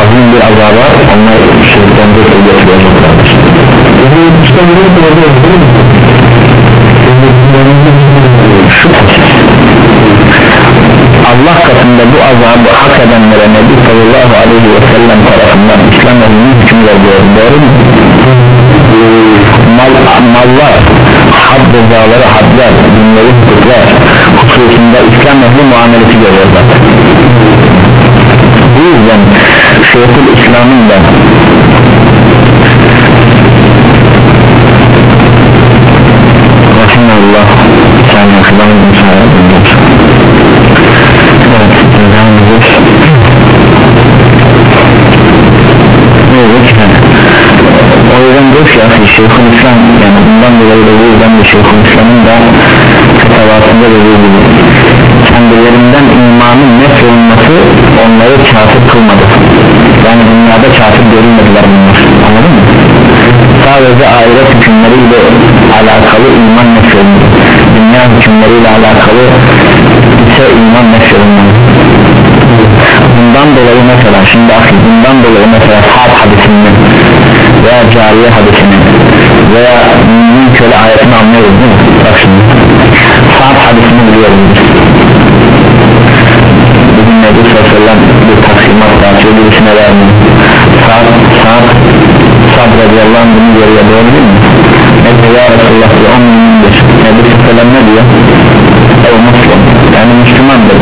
azim bir azaba onlar şirkten de götüreceklerdir Allah katında bu azabı hak edenlere Nebi sallallahu aleyhi ve sellem tarafından İslam ehlinin hüküm veriyor doğru mu? Mal, mallar had cezaları hadler dünyevi hukuklar hususunda İslam ehli muamelesi görüyor bu yüzden Şeyhül İslam'ın da Rahimullah saniye kılamın müsaade edilir ediyoruz evet o yüzden diyor ki yani Şeyhül İslam yani bundan dolayı da bu yüzden de Şeyhül İslam'ın da fetavasında dediği gibi kendilerinden imanın nef olması onları kafir kılmadı yani dünyada kafir görülmediler bunlar anladın mı? sadece ahiret hükümleriyle alakalı iman nef olundu dünya hükümleriyle alakalı ise iman nef olunmadı bundan dolayı mesela şimdi akıl bundan dolayı mesela saat hadisini veya cariye hadisini veya mümin köle ayetini anlıyoruz değil mi? bak şimdi saat hadisini biliyoruz bugün Nebi Sallallahu bir taksimat dağıtıyor birisine vermiyor saat saat Sad radıyallahu anh bunu görüyor doğru değil mi? Ne diyor ya Resulullah diyor o mümindir Nebi Sallallahu ne diyor? o Müslüman yani Müslümandır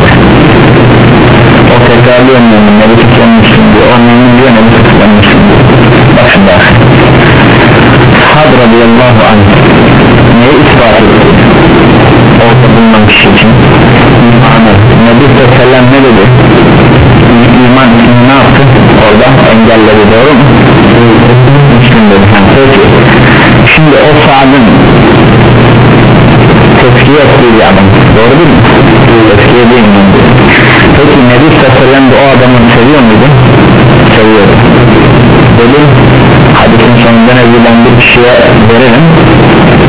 tekrarlıyor mümin ne tutuyormuşsun diyor o mümin diyor ne tutuyormuşsun diyor bak şimdi Sad radıyallahu anh neyi ispat etti? Orada bulunan kişi için. İmanı Nebi Sellem ne dedi? İman ismini ne yaptı? Orada engelledi. Doğru mu? Müslüm dedi. Peki. Şimdi o Sad'ın tezkiye ettiği bir adam. Doğru değil mi? Tezkiye değil mi? Peki Nebi Sallallahu de o adamı seviyor muydu? seviyordu delil hadisin sonunda ne ben bir kişiye veririm.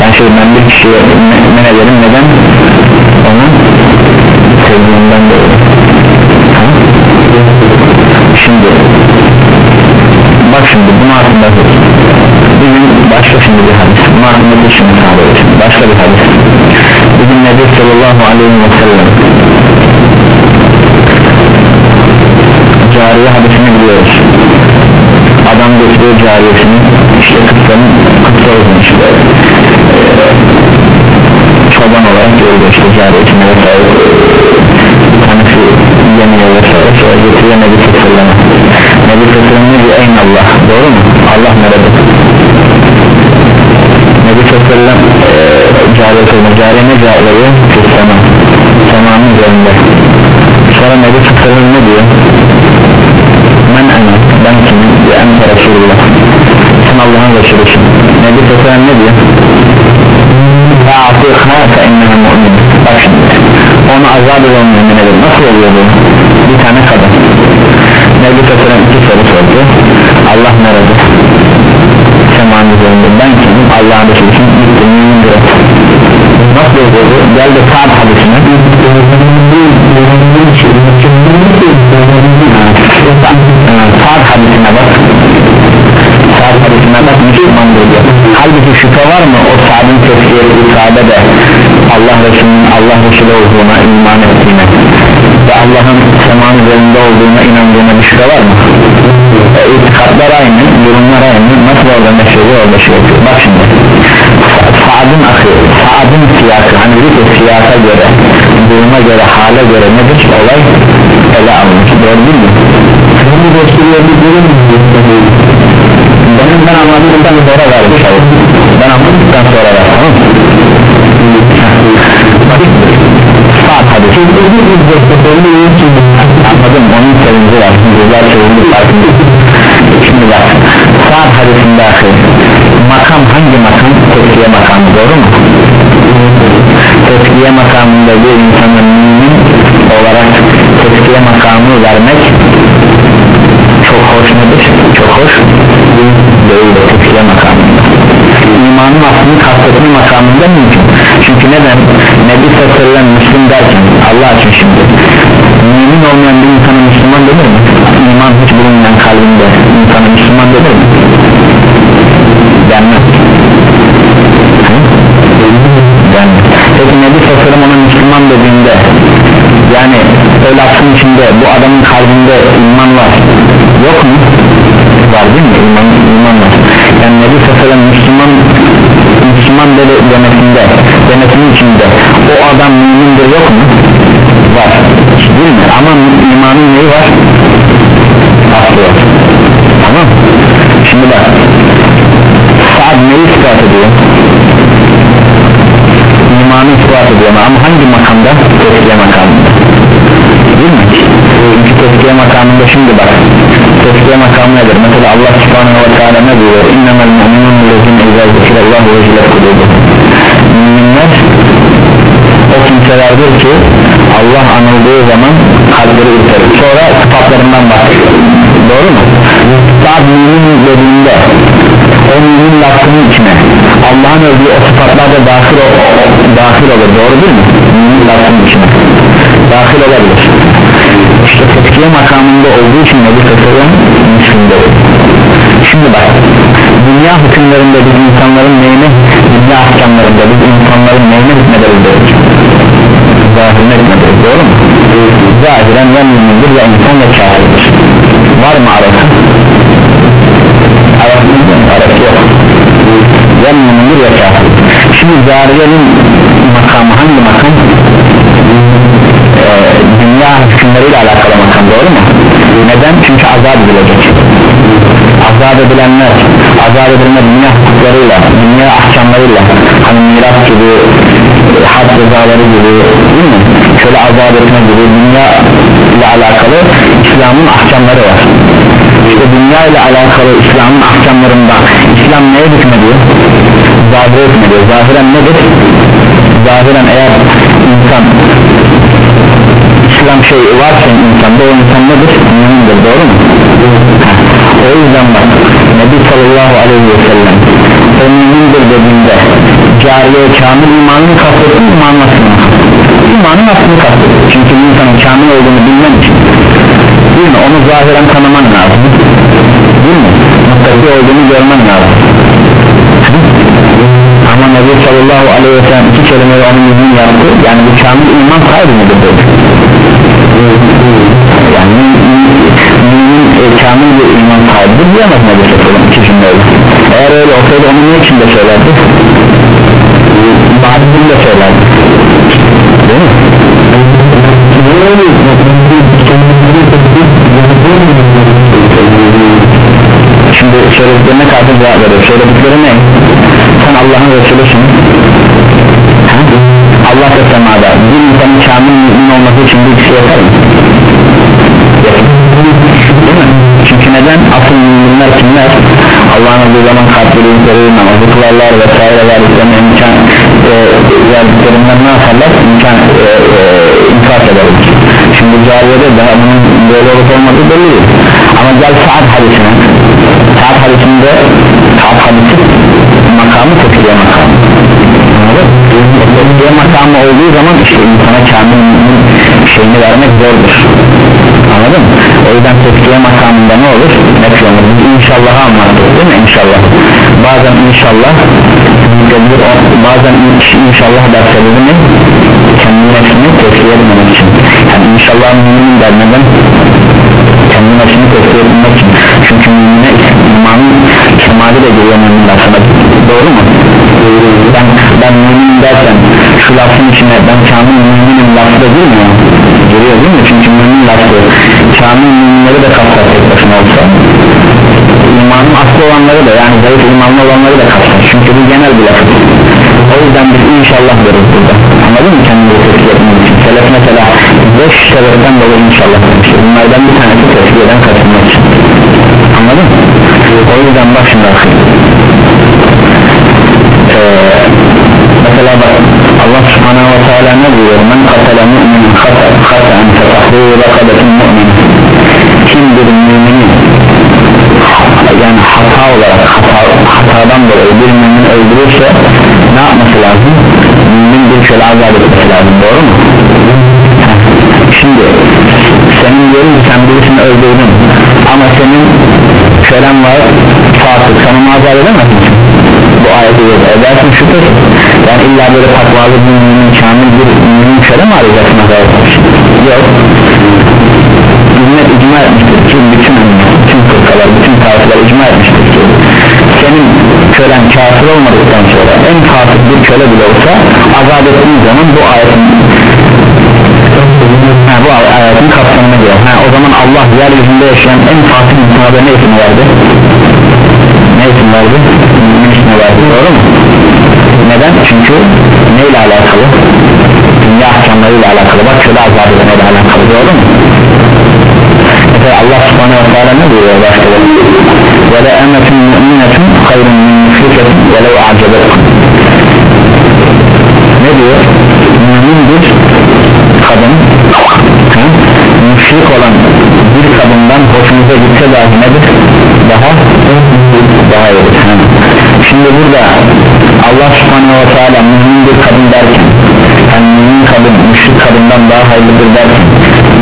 Ben şey ben bir kişiye men ederim neden? onun sevdiğinden dolayı? Şimdi bak şimdi bunu hakkında bugün başka şimdi bir hadis bunu hakkında bir şimdi başka bir hadis. Bugün Nebi sallallahu aleyhi ve sellem cariye hadisini biliyoruz. Adam götürüyor cariyesini işte kıtsanın kıtsa olsun işte ee, çoban olarak görüyor işte cariyesini vesaire. Tanesi yemiyor vesaire sonra getiriyor Nebi Sallallahu Nebi Sallallahu ne diyor ey Allah. Doğru mu? Allah nerede? Nebi Sallallahu e, cariye sorma cariye ne cevaplıyor? Sema semanın üzerinde sonra Nebi Sallallahu ne diyor? men ana ben kimim? Ve ente Resulullah. Sen Allah'ın Resulüsün. Nebi Sallallahu ne diyor? ve atıkha fe inneha mu'min. Bak şimdi onu azab eden müminedir nasıl oluyor bu? bir tane kadın. Nebi Sallallahu iki soru sordu. Allah nerede? semanın üzerinde ben kimim? Allah'ın Resulüsün. Gittim mümindir nasıl bu? gel de Sa'd hadisine Sa'd hadisine bak. Sa'd hadisine bak Müslüman diyor. Halbuki şüphe var mı? O Sa'd'ın tezkiyesi Sa'd'e Allah Resulü'nün Allah Resulü olduğuna iman ettiğine ve Allah'ın semanın üzerinde olduğuna inandığına bir şüphe var mı? E, itikatlar aynı, yorumlar aynı. Nasıl orada meşhuri orada şey yapıyor bak şimdi Sa'd'ın akı, Sa'd'ın siyası hani bir de siyasa göre duruma göre, hale göre nedir? Olay ele almış doğru değil mi? Bunu gösteriyor bir durum benim ben anlattıktan sonra vermiş ben anlattıktan sonra ver tamam mı? Saat hadisi anladım. Onun sevinci var. Güzel sevinci farkında şimdi bak. Saat hadisinde makam hangi makam tezkiye makamı doğru mu? tezkiye makamında bir insanın mümin olarak tezkiye makamı vermek çok hoş nedir? çok hoş değil tezkiye makamında imanın aslını kastetme makamında mümkün çünkü neden? Nebi Sallallahu Müslüm derken Allah için şimdi mümin olmayan bir insana Müslüman denir mi? iman hiç bulunmayan kalbinde insana Müslüman denir mi? İçinde bu adamın kalbinde iman var yok mu? var değil mi? iman, iman var yani Nebi Sallallahu Müslüman Müslüman dedi demesinde demesinin içinde o adam mümindir yok mu? var değil mi? ama imanın neyi var? aslı yok tamam şimdi bak Saad neyi ispat ediyor? imanı ispat ediyor ama hangi makamda? tezkiye makamında değil mi? çünkü tezkiye makamında şimdi bak tezkiye makamı nedir? mesela Allah subhanahu wa ta'ala ne diyor? innemel mu'minun lezine izâ zikirallahu ve jilet kulubu müminler o kimselerdir ki Allah anıldığı zaman kalpleri ürperir sonra sıfatlarından bahsediyor doğru mu? Saat mümin dediğinde o mümin lafının içine Allah'ın övdüğü o sıfatlar da dahil, o, dahil olur doğru değil mi? mümin lafının içine dahil olabilir işte tepkiye makamında olduğu için Nebi Fesselam Müslüm'de şimdi bak dünya hükümlerinde biz insanların neyine dünya ahkamlarında biz insanların neyine hükmederiz zahirine hükmederiz doğru mu? zahiren ya mümindir ya insan ya kafirdir var mı arası? arası yok ya mümindir ya kafir şimdi zahiriyenin makamı hangi makam? Dünya hükümleriyle alakalı makam doğru mu? neden? çünkü azap edilecek azap edilenler azap edilenler dünya hukuklarıyla dünya ahkamlarıyla hani miras gibi had cezaları gibi değil mi? şöyle azap etme gibi dünya ile alakalı İslam'ın ahkamları var işte dünya ile alakalı İslam'ın ahkamlarında İslam neye hükmediyor? zahire hükmediyor zahiren nedir zahiren eğer insan İslam şey varsa insanda o insan nedir? Mümindir doğru mu? O yüzden bak Nebi sallallahu aleyhi ve sellem o mümindir dediğinde cariye kamil imanını kastettir imanın aslını imanın aslını kastettir çünkü insanın kamil olduğunu bilmen için. Değil mi? Onu zahiren tanıman lazım. Değil mi? Mutlaka olduğunu görmen lazım. Ama Nebi sallallahu aleyhi ve sellem iki kelimeyi onun mümin yaptı yani bu kamil iman sahibi midir dedi yani mümin e, kamil bir iman sahibidir diyemez Nebi sellem iki cümleyle eğer öyle olsaydı onu ne için de söylerdi bazı dille söylerdi değil mi? Şimdi söylediklerine karşı cevap veriyor Söyledikleri ne? Sen Allah'ın Resulüsün? Allah da semada Bir insanın kamil mümin olması için bir şey yapar mı? Değil mi? Çünkü neden? Asıl müminler kimler? Allah'ın olduğu zaman kalpleri üzeri namazı kılarlar vesaire verdiklerine imkan e, verdiklerinden ne yaparlar? İmkan e, e, infak ederler Şimdi cariyede daha bunun böyle olup olmadığı belli değil Ama gel saat hadisine Saat hadisinde saat hadisi makamı tefiye makamı Tefiye makamı olduğu zaman işte insana kamil şeyini vermek zordur Anladın? O yüzden teskiye makamında ne olur? Nefsi olur. İnşallahı anlattık değil mi? İnşallah. Bazen inşallah gelir, bazen inşallah der sebebi ne? Kendi nefsini teskiye etmemek için. Yani inşallah müminim der neden? Kendi nefsini teskiye etmemek için. Çünkü mümine imanın kemali de geliyor mümin lafına. Doğru mu? Ben, ben müminim derken şu lafın içine ben kamil müminim lafı da girmiyor giriyor değil mi? Çünkü mümin lafı kamil müminleri de kapsar tek başına olsa imanın aslı olanları da yani zayıf imanlı olanları da kapsar çünkü bu genel bir lafı o yüzden biz inşallah deriz burada anladın mı kendini tepki etmek için selef mesela 5 sebepten dolayı inşallah demiştir bunlardan bir tanesi tepki eden katılmak için anladın mı? O yüzden bak şimdi ee, mesela bak Allah subhanahu wa ta'ala ne diyor? Men katale mu'min khata'an fetahriru rakabetin mu'min. Kim bir mümini yani hata olarak hata, hatadan dolayı bir mümin öldürürse ne yapması lazım? Mümin bir şöyle azap etmesi lazım doğru mu? Şimdi senin diyelim sen birisini öldürdün ama senin şölen var. Fasık sen onu azap edemez misin bu ayeti yok edersin şüphesiz yani illa böyle takvalı bir mümin kamil bir mümin şöyle mi arayacaksın yok. Ümmet icma etmiştir ki bütün bütün fırkalar bütün tarifler icma etmiştir ki senin kölen kafir olmadıktan sonra en fasık bir köle bile olsa azap ettiğin zaman bu ayetin ha, bu ayetin kapsamına girer ha, o zaman Allah yeryüzünde yaşayan en fasık insana ne isim verdi? Ne isim verdi? Mümin ismi verdi? Doğru mu? Neden? Çünkü neyle alakalı? Dünya ahkamlarıyla alakalı. Bak şöyle azap edemeyle alakalı? Doğru mu? Mesela Allah subhanahu wa ta'ala ne diyor başka ve la emetun mu'minetun hayrun min müşriketin ve lev ne diyor? Mümin bir kadın ha? müşrik olan bir kadından hoşunuza gitse dahi nedir daha daha iyi ha. şimdi burada Allah subhanahu wa ta'ala mümin bir kadın derken yani mümin kadın müşrik kadından daha hayırlıdır derken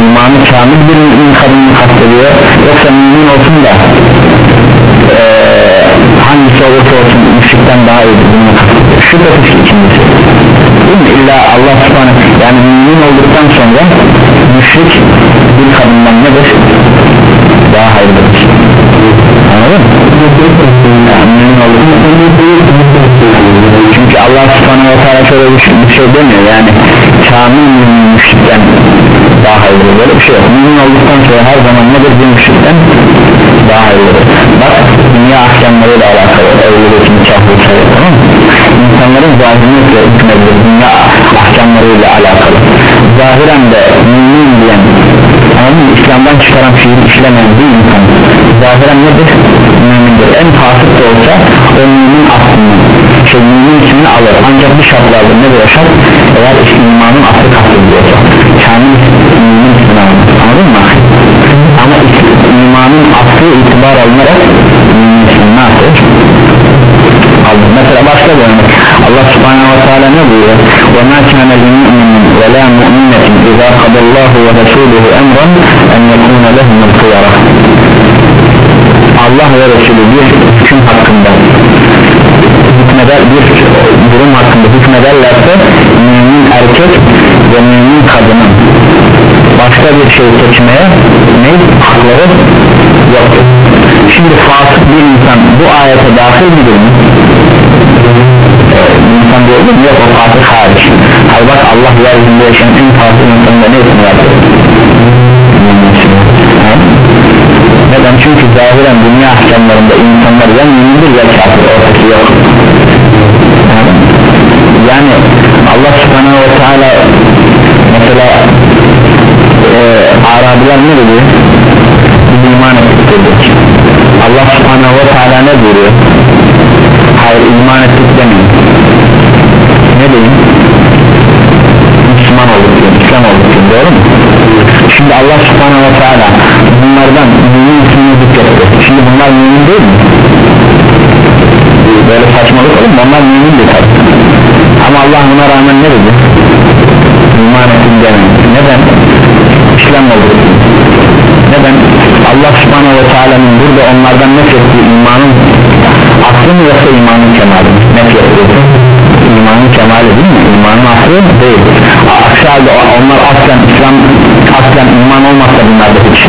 imanı kamil bir mümin kadını kastediyor yoksa mümin olsun da ee, hangisi olursa olsun müşrikten daha iyidir şüphesiz ikincisi mi illa Allah subhanahu yani mümin olduktan sonra müşrik bir kadından nedir? Daha hayırlıdır. Anladın mı? Yani mümin olduktan çünkü Allah subhanahu wa ta'ala şöyle bir şey, şey demiyor. Yani kamil mümin müşrikten daha hayırlı. Böyle bir şey yok. Mümin olduktan sonra her zaman nedir bir müşrikten daha hayırlı. Bak dünya ahkamlarıyla alakalı evlilik nikah vesaire tamam mı? İnsanların zahirinlikle hükmedilir dünya ahkamlarıyla alakalı. Zahiren de mümin diyen anladın mı? İslam'dan çıkaran fiil işlemeyen bir insan. Zahiren nedir? Mümindir. En fasık da olsa o mümin aslında şey mümin ismini alır. Ancak bir şartla alır nedir o şart? Eğer imanın aslı kastediyorsa kamil imanın aslı itibar alınarak mümin ismini ne yapıyor alır mesela başka bir örnek Allah subhanahu wa ta'ala ne buyuruyor وَمَا كَانَ لِمُؤْمِنٍ وَلَا مُؤْمِنَةٍ إِذَا قَدَ اللّٰهُ وَرَسُولُهُ أَمْرًا أَنْ يَكُونَ لَهُمُ الْخِيَرَةِ Allah ve Resulü bir hüküm hakkında hükmeder bir durum hakkında hükmederlerse mümin erkek ve mümin kadının başka bir şey seçmeye ne hakları yoktur şimdi fasık bir insan bu ayete dahil midir mi? insan diyor mu? yok o fasık hariç bak Allah yeryüzünde yaşayan en fasık insanında ne ismi yaptı? neden? çünkü zahiren dünya ahkamlarında insanlar ya mümindir ya kafir ortası yok yani Allah subhanahu ve teala mesela Arabiler ne dedi? biz iman ettik dedik Allah subhanahu ve teala ne buyuruyor? hayır iman ettik demeyin ne diyeyim? Müslüman olduk diyor, İslam olduk diyor, doğru mu? Şimdi Allah subhanahu ve teala bunlardan mümin ismini zikretti şimdi bunlar mümin değil mi? böyle saçmalık olur mu? onlar mümin değil ama Allah buna rağmen ne dedi? iman ettim demeyin neden? İslam olduk neden? Allah subhanahu ve teala'nın burada onlardan ne ettiği imanın aslı mı yoksa imanın kemali mi? ne ettiği imanın kemali değil mi? imanın aslı değil aksi halde onlar aslen İslam aslen iman olmazsa bunlarda hiç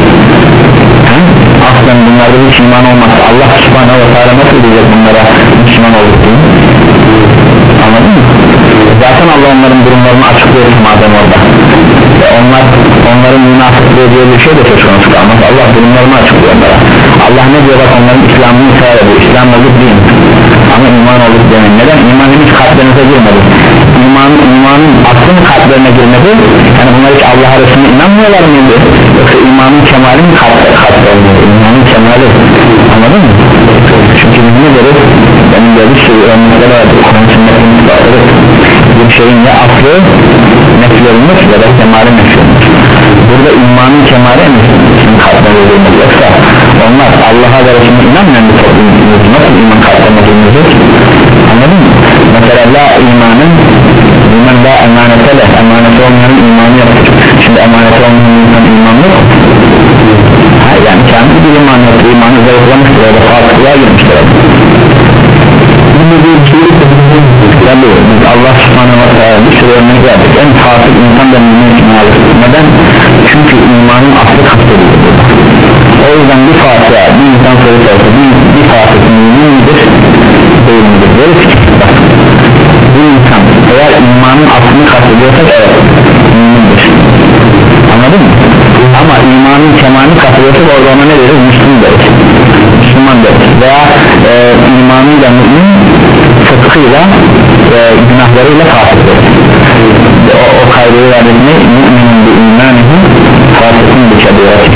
aslen bunlarda hiç iman olmazsa Allah subhanahu ve teala nasıl diyecek bunlara Müslüman olduk diye anladın mı? Zaten Allah onların durumlarını açıklıyor madem orada. Onlar onların münafıklığı diye bir şey de söz konusu ama Allah durumlarını açıklıyor onlara. Allah ne diyor? Bak onların İslam'ını ısrar ediyor. İslam olup değil. Ama iman olup demeyin. Neden? İman henüz kalplerinize girmedi. İman, imanın aklı mı kalplerine girmedi. Yani bunlar hiç Allah'a Resulüne inanmıyorlar mıydı? Yoksa imanın kemali mi kalplerine imanın kemali. Anladın mı? Çünkü ne deriz benim de bir sürü örnekler vardır sünnetin bir şeyin ya aklı nefyolunur ya da kemali nefyolunur burada imanın mi? Kalplerine girmedi yoksa onlar Allah'a ve Resulüne inanmayan bir toplum nasıl iman girmeyecek anladın mı? Mesela la imanın iman la emanete le emaneti olmayanın imanı yoktur şimdi emaneti olmayan insan iman yok. Yani kendi bir iman yok imanı zayıflamıştır ya da fasıklığa girmiştir Tabi biz Allah subhanahu wa ta'ala bir sürü örnek verdik en fasık insan da mümin alır neden? çünkü imanın aslı kastedilir o yüzden bir fasığa bir insan soru sorsa bir, bir fasık mümin midir? değil midir? böyle fikir bak bir insan eğer imanın aslını kastediyorsak evet mümindir anladın mı? ama imanın kemalini kastediyorsak orada ona ne deriz? Müslüman deriz Müslüman deriz veya e, imanıyla mümin fıkhıyla e, günahlarıyla fasıktır o, o kaydı verdiğinde müminin bir imanihi fasıkın bir kebirati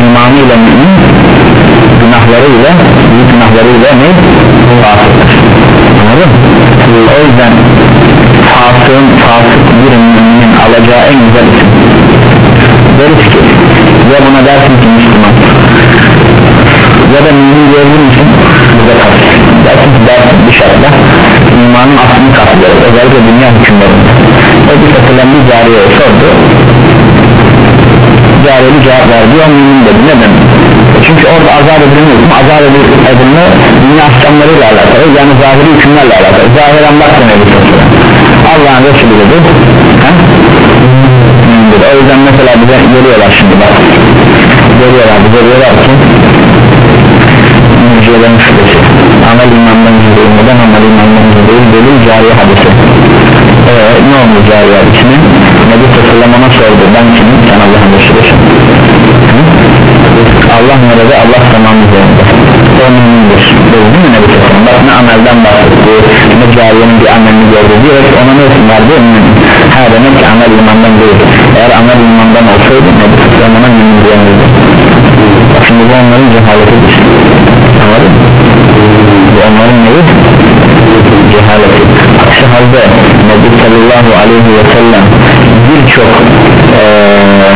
imanıyla mümin günahlarıyla büyük günahlarıyla ne? fasıktır anladın mı? o yüzden fasığın fasık bir müminin alacağı en güzel isim deriz ki ya buna dersin ki Müslüman ya da mümin diyebilir misin? Kalsın dersin bir şartla imanın aslını katlıyor özellikle dünya hükümlerinde o bir satılan bir cariye sordu. Cariye bir cevap verdi. O mümin dedi. Neden? çünkü orada azap edilmiyor mu? azap edilme dünya ahkamlarıyla alakalı yani zahiri hükümlerle alakalı. Zahiren baktın edilmiyor Allah'ın Resulü dedi. O yüzden mesela bize geliyorlar şimdi bak. Geliyorlar bize diyorlar ki mürciyelerin şüphesi amel imandan değil neden amel imandan değil delil cariye hadisi. Ee, ne olmuş cariye hadisini Nebi Sallam'a sordu. Ben kimim? Sen Allah'ın Resulüsün Allah nerede? Allah tamam üzerinde. O mümindir. Değil mi Nebi Sallam bak ne amelden bahsetti ne cariyenin bir amelini gördü direkt ona ne isim verdi? Ha demek ki amel imandan değil. Eğer amel imandan olsaydı Nebi Sallam ona mümin diyenirdi şimdi bu onların cehaletidir anladın mı? bu onların neyi? cehaleti aksi halde Nebi sallallahu aleyhi ve sellem birçok ee,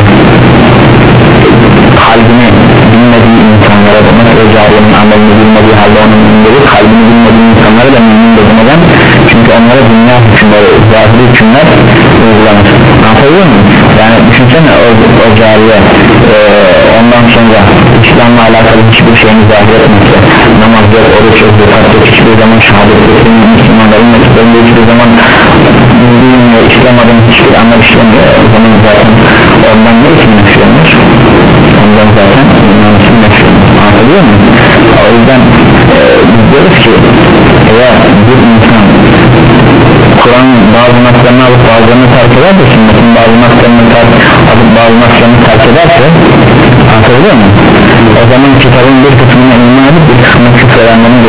kalbini bilmediği insanlara da o cariyenin amelini bilmediği halde onun bilmediği kalbini bilmediği insanlara da mümin neden? çünkü onlara dünya hükümleri zahiri hükümler uygulanır anlatabiliyor muyum? yani düşünsene o, o cariye e, ondan sonra İslam'la alakalı hiçbir şeyini zahir etmekse namaz yok, oruç yok, zekat yok hiçbir zaman şehadet yok Müslümanların mesutlarında hiçbir zaman bilmiyor, İslam adını hiçbir anlam işlemiyor o zaman zaten ondan ne için nefyolmuş? ondan zaten anlatabiliyor muyum? o yüzden e, biz diyoruz ki eğer bir insan Kur'an bazı naklarını alıp bazılarını terk eder de sünnetin bazı naklarını terk alıp bazı naklarını terk ederse anlatabiliyor muyum? o zaman kitabın bir kısmına iman edip bir kısmına küfredenlerin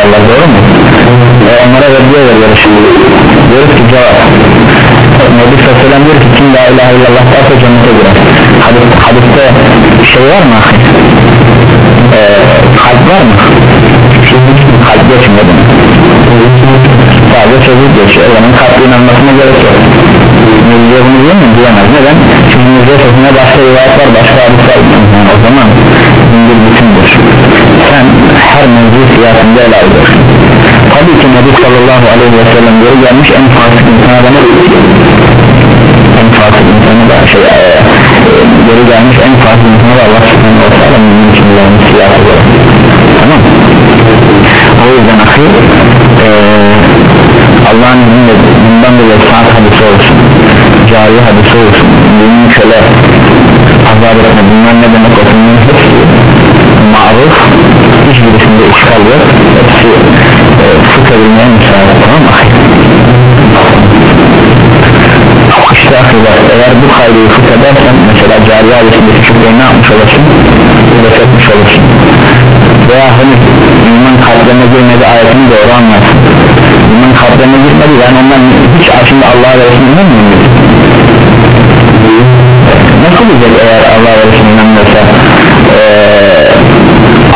derler doğru mu? e onlara reddiye veriyoruz şimdi diyoruz ki cevap Nebi Sallallahu diyor ki kim la ilahe illallah derse cennete girer Hadis, hadiste şey var mı? Ee, kalp var mı? kalp geçmedi mi? sadece sözü geçiyor o zaman kalple inanmasına gerek yok Müziğe bunu mu? diyemez neden? çünkü müziğe sözüne başka rivayet var başka hadisler o zaman bir bütündür sen her mevzu siyasında ele alacaksın tabii ki Nebi sallallahu aleyhi ve sellem geri gelmiş en fasık insana da en fasık insanı da şey e, e, geri gelmiş en fasık insana da Allah subhanahu wa ta'ala mümin siyasi olarak. Tamam. O yüzden ahi e, Allah'ın izniyle bundan dolayı saat hadisi olsun cari hadisi olsun mümin köle azab etme bunlar ne demek olsun hepsi maruf hiçbirisinde işgal yok hepsi e, fıkh edilmeye müsaade tamam mı? işte akılar eğer bu kaydı fıkh edersen mesela cariye hadisindeki şüpheyi ne yapmış olursun? üretmiş olursun. Veya hani iman kalplerine girmedi ayetini doğru anlarsın. İman kalplerine girmedi yani ondan hiç aslında Allah'a Resulü'nün inanmıyor nasıl diyecek eğer Allah'a ve Resulü'nün inanmıyorsa? Ee,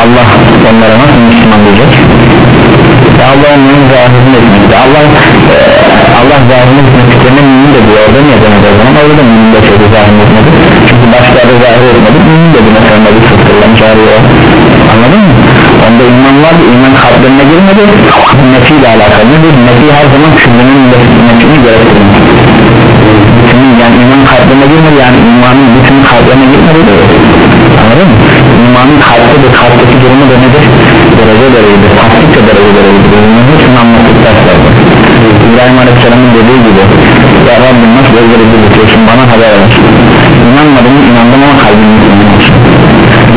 Allah onlara nasıl Müslüman diyecek? Ya Allah onların zahirini etmekte Allah e, Allah zahirini etmekte mümin de diyor orada niye demedi o zaman? Orada da mümin de söyledi zahirini etmedi çünkü başlarda zahir etmedi mümin dedi mesela Nebi Sıkkır'dan çağırıyor. Anladın mı? onda iman vardı iman kalplerine girmedi. İle alakalı nefi her zaman küllünün nefini gerektirir bütünün yani iman kalplerine girmedi yani imanın bütün kalplerine girmedi anladın mı? imanın kalpte de kalpteki durumu da nedir? derece derecede tasdikçe derece derecedir. Bunun hepsini anlattık derslerde. İbrahim Aleyhisselam'ın dediği gibi ya Rabbim nasıl özleri bildirtiyorsun bana haber ver. İnanmadım inandım ama kalbim inanmışım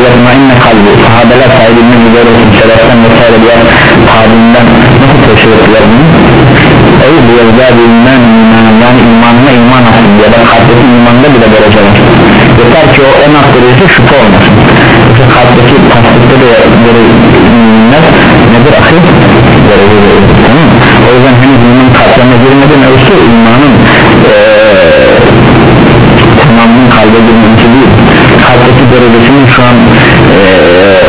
yatmainne kalbi. Sahabeler sahibinden güzel olsun seleften vesaire diğer tabiinden nasıl teşhir ettiler bunu? Ey bu yazıda bir iman yani imanına iman asıl ya da kalpteki imanda bile derece var yeter ki o en alt derecesi şüphe olmasın yoksa kalpteki tasdikte de müminler nedir akıl derece mı? o yüzden henüz iman kalplerine girmeden ölçü imanın ee, tamamının kalbe girmesi değil. Kalpteki derecesinin şu an ee,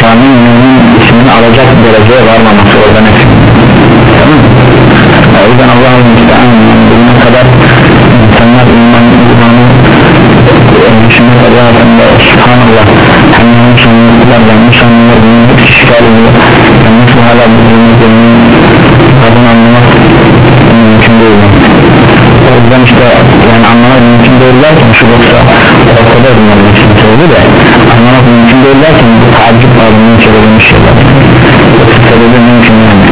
kamil mümin ismini alacak dereceye varmaması orada ne? Tamam o yüzden Allah'ın müstahane düşünmek Allah'ın subhanallah hem yanlış anladılar yanlış anladılar bunun hepsi işgal ediyor. Yani nasıl hala bu zulümün adını anlamak mümkün değil. O yüzden işte yani anlamak mümkün değil derken şu yoksa ortada bunların için söyledi de anlamak mümkün değil derken bu tacip bağlamını söylemiş şeyler sebebi mümkün yani.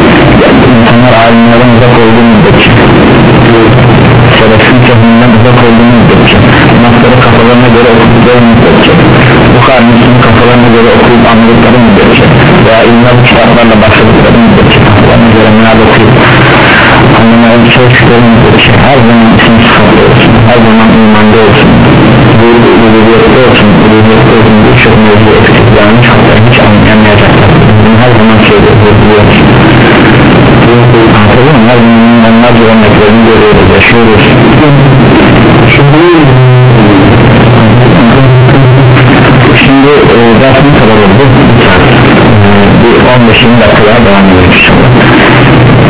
İnsanlar alimlerden uzak olduğu müddetçe selefin tehminden uzak olduğu nasları kafalarına göre okudukları müddetçe bu kadar Müslüman kafalarına göre okuyup anladıkları müddetçe veya ilmler kitaplarla başladıkları müddetçe kafalarına göre meal okuyup anlamaya bir çıktıkları müddetçe her zaman isim sıfatlı olsun her zaman imanda olsun bu uluviyette olsun uluviyette olsun birçok mevzu eksik yanlış hatta hiç anlayamayacaklar bunu her zaman söylüyoruz değil mi? Onlar bunun onlarca örneklerini görüyoruz, yaşıyoruz. Şimdi e, dersimiz kadar oldu. Bir 15-20 dakika daha devam ediyoruz inşallah.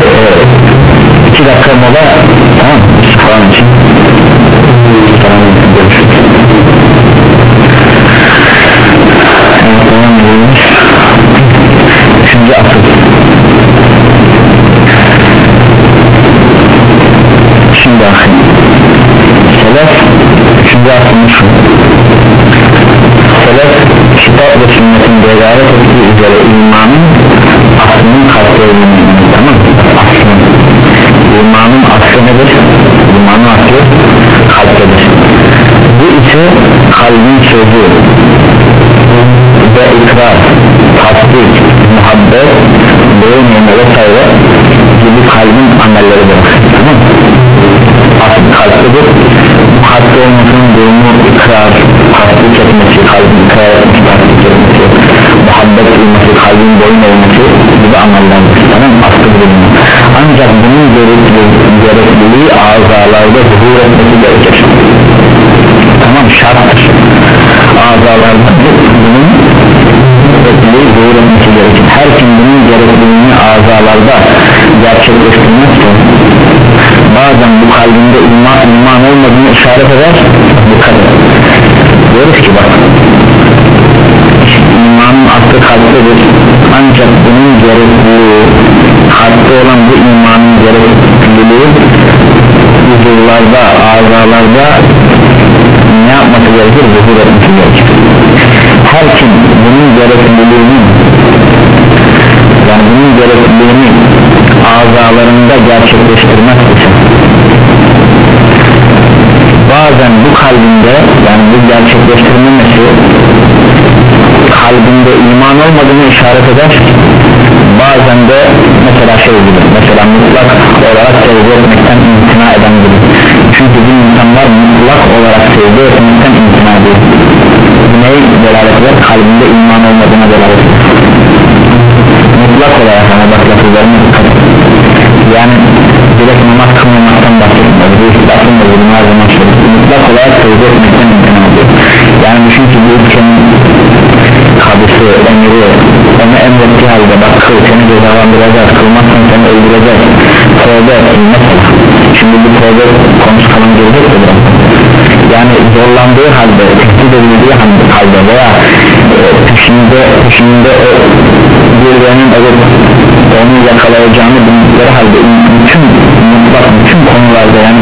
E, 2 dakika mola tamam falan için. Tamam görüşürüz. Üçüncü Şimdi ahir Selef Üçüncü asılmış şu Selef kitap ve sünnetin delalet ettiği üzere imanın aslının olduğunu tamam aslının. İmanın aslı nedir? imanın aslı kalptedir. Bu ise kalbin sözü ve ikrar tasdik, muhabbet beyin yeme vesaire gibi kalbin amelleridir tamam asıl kalptedir. Bu kalpte olmasının ikrar tasdik etmesi kalbin etmesi tasdik etmesi muhabbet duyması kalbin boyun olması gibi amellerdir. Tamam durumu ancak bunun gerekliliği azalarda zuhur etmesi gerekir. Tamam şarttır. Azalarda bunun gerekliliği zuhur etmesi gerekir. Her kim bunun gerekliliğini azalarda gerçekleştirmezse bazen bu kalbinde iman, iman olmadığını işaret eder bu kadar diyoruz ki bak imanın aklı kalptedir ancak bunun gerekliliği kalpte olan bu imanın gerekliliği huzurlarda, azalarda ne yapması gerekir? Zuhur etmesi gerekir her kim bunun gerekliliğini yani bunun gerekliliğini azalarında gerçekleştirmek için bazen bu kalbinde yani bu gerçekleştirmemesi kalbinde iman olmadığını işaret eder. Bazen de mesela şey gibi mesela mutlak olarak sevgi etmekten imtina eden gibi. Çünkü bu insanlar mutlak olarak sevgi etmekten imtina ediyor. Bu neyi delalet eder? Kalbinde iman olmadığına delalet eder. Mutlak olarak ama bak lafızlarına dikkat yani direkt namaz kılmamaktan bahsetmiyoruz bu istilasın da bunu her zaman söylüyoruz mutlak olarak sevgi etmekten imkan ediyor yani düşün ki bu ülkenin kadısı, emiri onu emrettiği halde bak kıl seni cezalandıracağız kılmazsan seni öldüreceğiz. Tövbe etsin mesela şimdi bu tövbe konusu kalan gelecek de biraz? Yani zorlandığı halde tehdit edildiği halde veya e, peşinde peşinde o birilerinin olup onu yakalayacağını bildikleri halde bütün mutlak bütün konularda yani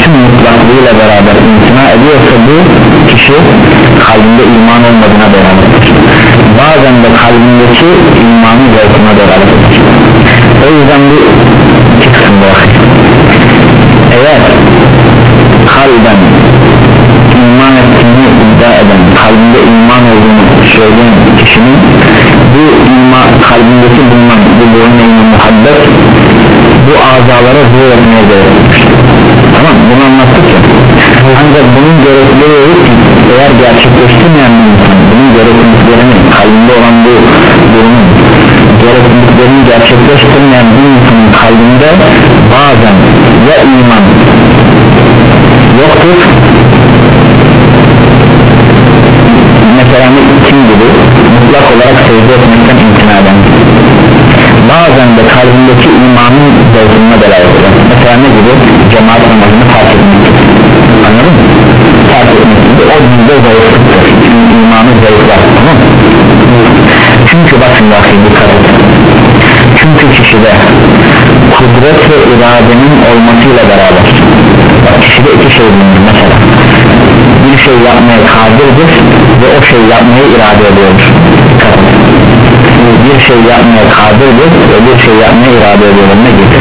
bütün mutlaklığıyla beraber imtina ediyorsa bu kişi kalbinde iman olmadığına beraberdir bazen de kalbindeki imanı zevkine beraberdir o yüzden bu iki kısım var eğer kalben iman ettiğini iddia eden kalbinde iman olduğunu söyleyen kişinin bu iman kalbindeki bulunan bu boyun muhabbet bu azalara zuhur etmeye gerekir tamam bunu anlattık ya. Ancak bunun gerekliliği ki eğer gerçekleştirmeyen bir insan bunun gerekliliklerini kalbinde olan bu durumun gerekliliklerini gerçekleştirmeyen bir insanın kalbinde bazen ya iman yoktur mesela kim gibi mutlak olarak sevgi etmekten imtina eden. Bazen de kalbindeki imanın zevkine delalet eder mesela ne gibi? Cemaat namazını fark etmek. Anladın mı? fark etmek o dinde zayıflıktır. İmanı zayıflar. Tamam çünkü bakın bakın dikkat et çünkü kişide kudret ve iradenin olmasıyla beraber bak kişide iki şey bulunur. Mesela bir şey yapmaya kadirdir ve o şey yapmayı irade ediyordur. Bir şey yapmaya kadirdir ve bir şey yapmaya irade ediyordur. Ne gibi?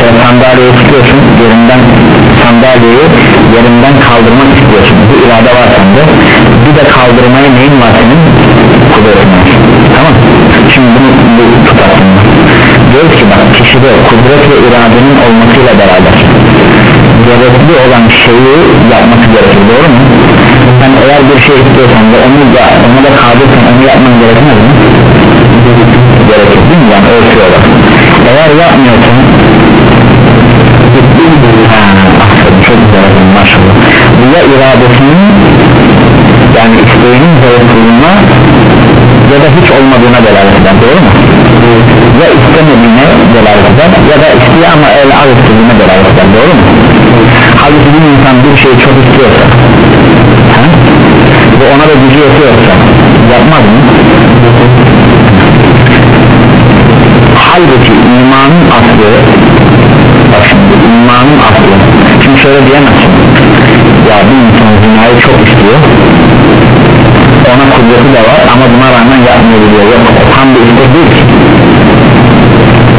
Sen sandalyeyi tutuyorsun yerinden sandalyeyi yerinden kaldırmak istiyorsun. Bu irade var sende. Bir de kaldırmaya neyin var senin? Kudretin tamam. Şimdi bunu bu tutarsın. Diyoruz ki bak kişide kudret ve iradenin olmasıyla beraber gerekli olan şeyi yapması gerekir doğru mu? sen eğer bir şey istiyorsan ve onu da onu da kadirsen onu yapman gerekmez mi? gerekir değil mi yani ölçüyorlar eğer yapmıyorsan ha, aferin, çok güzel maşallah bu ya iradesinin yani isteğinin zayıflığına ya da hiç olmadığına delalet eder doğru mu? ya istemediğine delalet eder ya da istiyor ama el istediğine delalet eder doğru mu? Halbuki bir insan bir şeyi çok istiyorsa ha? ve ona da gücü yetiyorsa yapmaz mı? halbuki imanın aslı bak şimdi imanın aslı şimdi şöyle diyemezsin ya bir insan zinayı çok istiyor ona kudreti de var ama buna rağmen yapmıyor diyor yok tam bir istek değil ki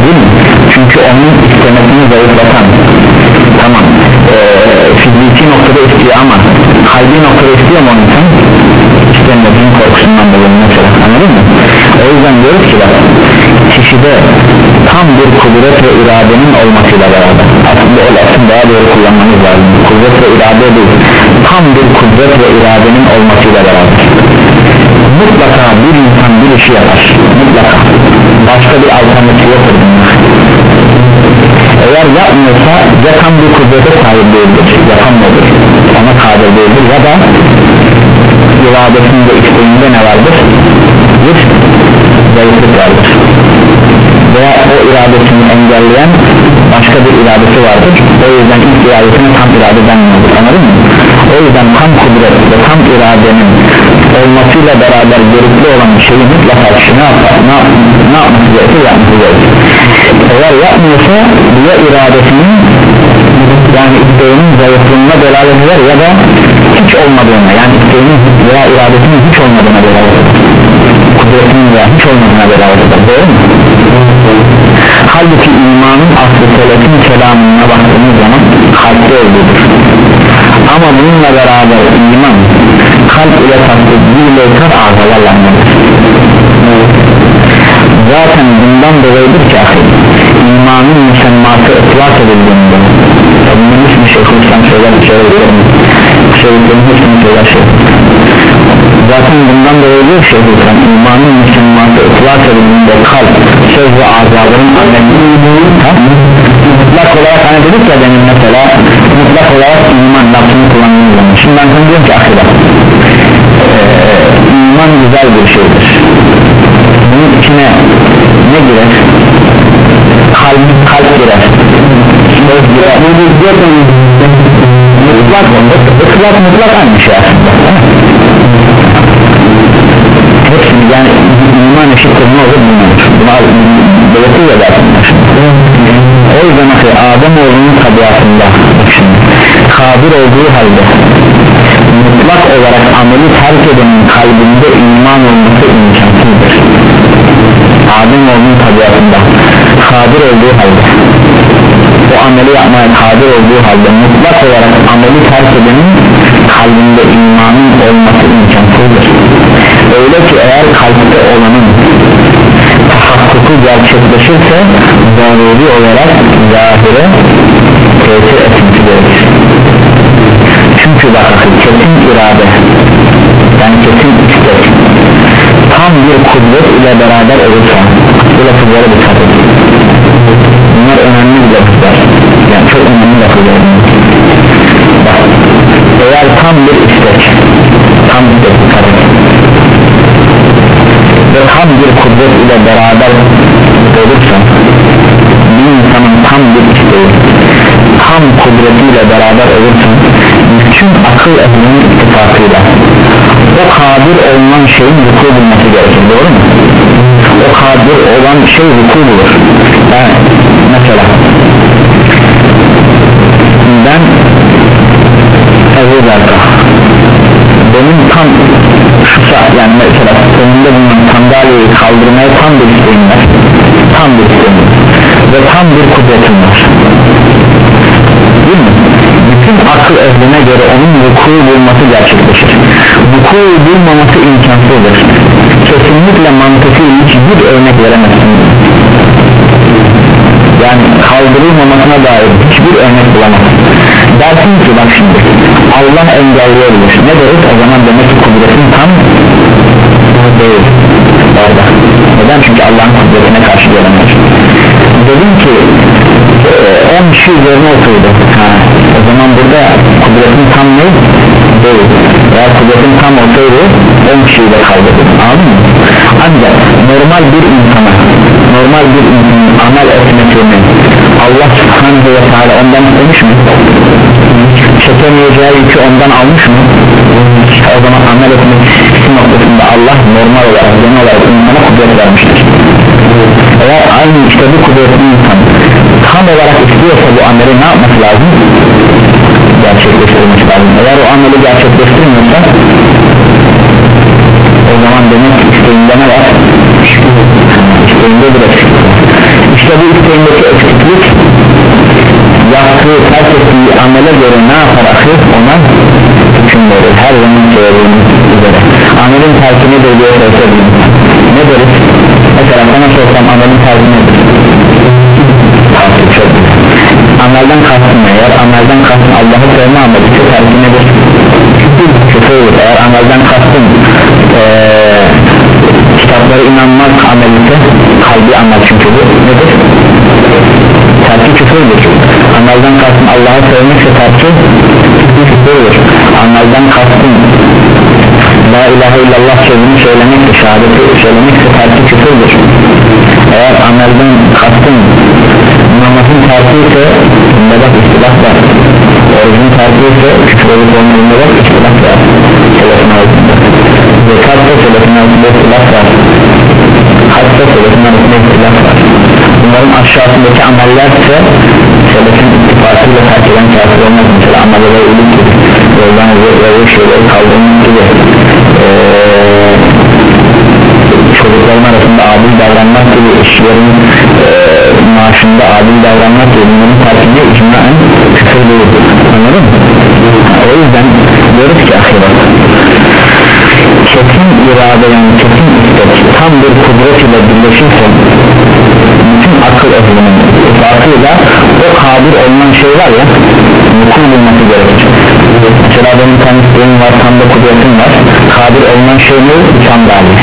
değil mi? çünkü onun istemesini zayıflatan tamam. Ee, fiziki noktada istiyor ama kalbi noktada istiyor mu insan istemediğin korkusundan dolayı mesela. Anladın mı? o yüzden diyoruz ki bak kişide tam bir kudret ve iradenin olmasıyla beraber aslında o lafın daha doğru kullanmamız lazım. Kudret ve irade değil tam bir kudret ve iradenin olmasıyla beraber. Mutlaka bir insan bir işi yapar mutlaka. Başka bir alternatif yoktur eğer yapmıyorsa ya tam bir kudrete sahip değildir yapamıyordur ona kadir değildir. Ya da iradesinde isteğinde ne vardır? Bir zayıflık vardır. Veya o iradesini engelleyen başka bir iradesi vardır. O yüzden ilk iradesine tam irade denmiyordur. Anladın mı? o yüzden tam kudret ve tam iradenin olmasıyla beraber gerekli olan şeyi mutlaka ne yapar ne, ne yapması gerekir yapması gerekir eğer yapmıyorsa ya iradesinin yani isteğinin zayıflığına delalet eder ya da hiç olmadığına yani isteğinin veya iradesinin hiç olmadığına delalet eder. Kudretinin veya hiç olmadığına delalet eder. Doğru mu? halbuki imanın aslı selefin kelamına baktığımız zaman kalpte olduğudur. Ama bununla beraber iman kalp ile tasdik dille yeter ağzalarla zaten bundan dolayıdır ki ahi imanın müsemması ıtlak edildiğinde bunun ismi Şeyhülislam söyler Şeyhülislam Şeyhülislam ismi söyler şey zaten bundan dolayıdır Şeyhülislam imanın müsemması ıtlak edildiğinde kalp söz ve azaların mutlak olarak hani dedik ya benim mesela mutlak olarak iman lafını kullandığım zaman şimdi ben sana diyorum ki ahiret iman güzel bir şeydir. Bunun içine ne girer kalp, kalp girer söz girer mutlak mutlak mutlak aynı şey. Hepsini yani iman eşittir ne olur buna belirtiyor zaten. O yüzden Adem oğlunun tabiatında kabir olduğu halde mutlak olarak ameli terk edenin kalbinde iman olması imkansızdır Adem oğlunun tabiatında kadir olduğu halde o ameli yapmaya kadir olduğu halde mutlak olarak ameli terk edenin kalbinde imanın olması imkansızdır. Öyle ki eğer kalpte olanın tahakkuku gerçekleşirse zaruri olarak zahire tesir etmesi gerekir. Çünkü bakın kesin irade bir kudret ile beraber olursa bu lafızlara dikkat edin. Bunlar önemli lafızlar. Yani çok önemli lafızlar. Eğer tam bir istek tam bir dikkat ve tam bir kudret ile beraber olursa bir insanın tam bir isteği tam kudretiyle beraber olursa bütün akıl ehlinin ittifakıyla o kadir olunan şeyin vuku bulması gerekir doğru mu? o kadir olan şey vuku bulur. Yani mesela. Ben Berka benim tam şu saat yani mesela önünde bulunan sandalyeyi kaldırmaya tam bir isteğim var. Tam bir isteğim ve tam bir kudretim var. Değil mi? Bütün akıl ehline göre onun vuku bulması gerçekleşir. Vuku bulmaması imkansızdır. Kesinlikle mantıklı hiçbir örnek veremezsin. Yani kaldırılmamasına dair hiçbir örnek bulamazsın. Dersin ki bak şimdi Allah engelleyebilir ne deriz o zaman demek ki kudretin tam değil. Orada neden? Çünkü Allah'ın kudretine karşı gelemez. Dedim ki 10 kişi üzerine oturdu ha, o zaman burada kudretin tam ne? değil eğer kudretin tam olsaydı 10 kişiyi de kaldırdı anladın mı? ancak normal bir insana normal bir insanın amel etmesini Allah subhanahu ve teala ondan istemiş mi? çekemeyeceği yükü ondan almış mı? o zaman amel etmek noktasında Allah normal olarak genel olarak insana kudret vermiştir eğer aynı bu kudretli insan tam olarak istiyorsa bu ameli ne yapması lazım? gerçekleştirmesi lazım eğer o ameli gerçekleştirmiyorsa o zaman demek isteğinde ne var? isteğinde bir eksiklik işte bu isteğindeki eksiklik yaptığı terk ettiği amele göre ne yapar akı ona hüküm verir her zaman söylediğimiz üzere amelin terki nedir diye sorsaydın ne deriz? Mesela sana sorsam amelin terki nedir? çok amelden kastın eğer amelden kastın Allah'ı sevme ameli ise terki nedir? küfürdür eğer amelden kastın ee, kitaplara inanmak amel ise kalbi amel çünkü bu nedir? terki küfürdür amelden kastın Allah'ı sevmekse terki küfürdür amelden kastın La ilahe illallah sözünü söylemekse şehadeti söylemekse terki küfürdür. Eğer amelden kastın namazın terki ise bunda bak istilaf var. Orucun terki ise küfür olup olmadığında bak istilaf var. Selefin altında. Zekat da selefin altında istilaf var. Hatta selefin altında istilaf var. Bunların aşağısındaki ameller ise selefin ittifakıyla terk eden kafir olmaz. Mesela amelleri iyilik gibi. Yoldan ve şeyleri kaldırmak gibi çocukların arasında adil davranmak gibi işlerin e, maaşında adil davranmak gibi bunların terkinde icmaen küfür değil anladın mı? o yüzden diyoruz ki ahiret kesin irade yani kesin istek tam bir kudret ile birleşirse bütün akıl ehlinin itibariyle o kadir olunan şey var ya mutlu bulması gerekir mesela benim tam isteğim var tam da kudretim var kadir olunan şey ne? bir sandalye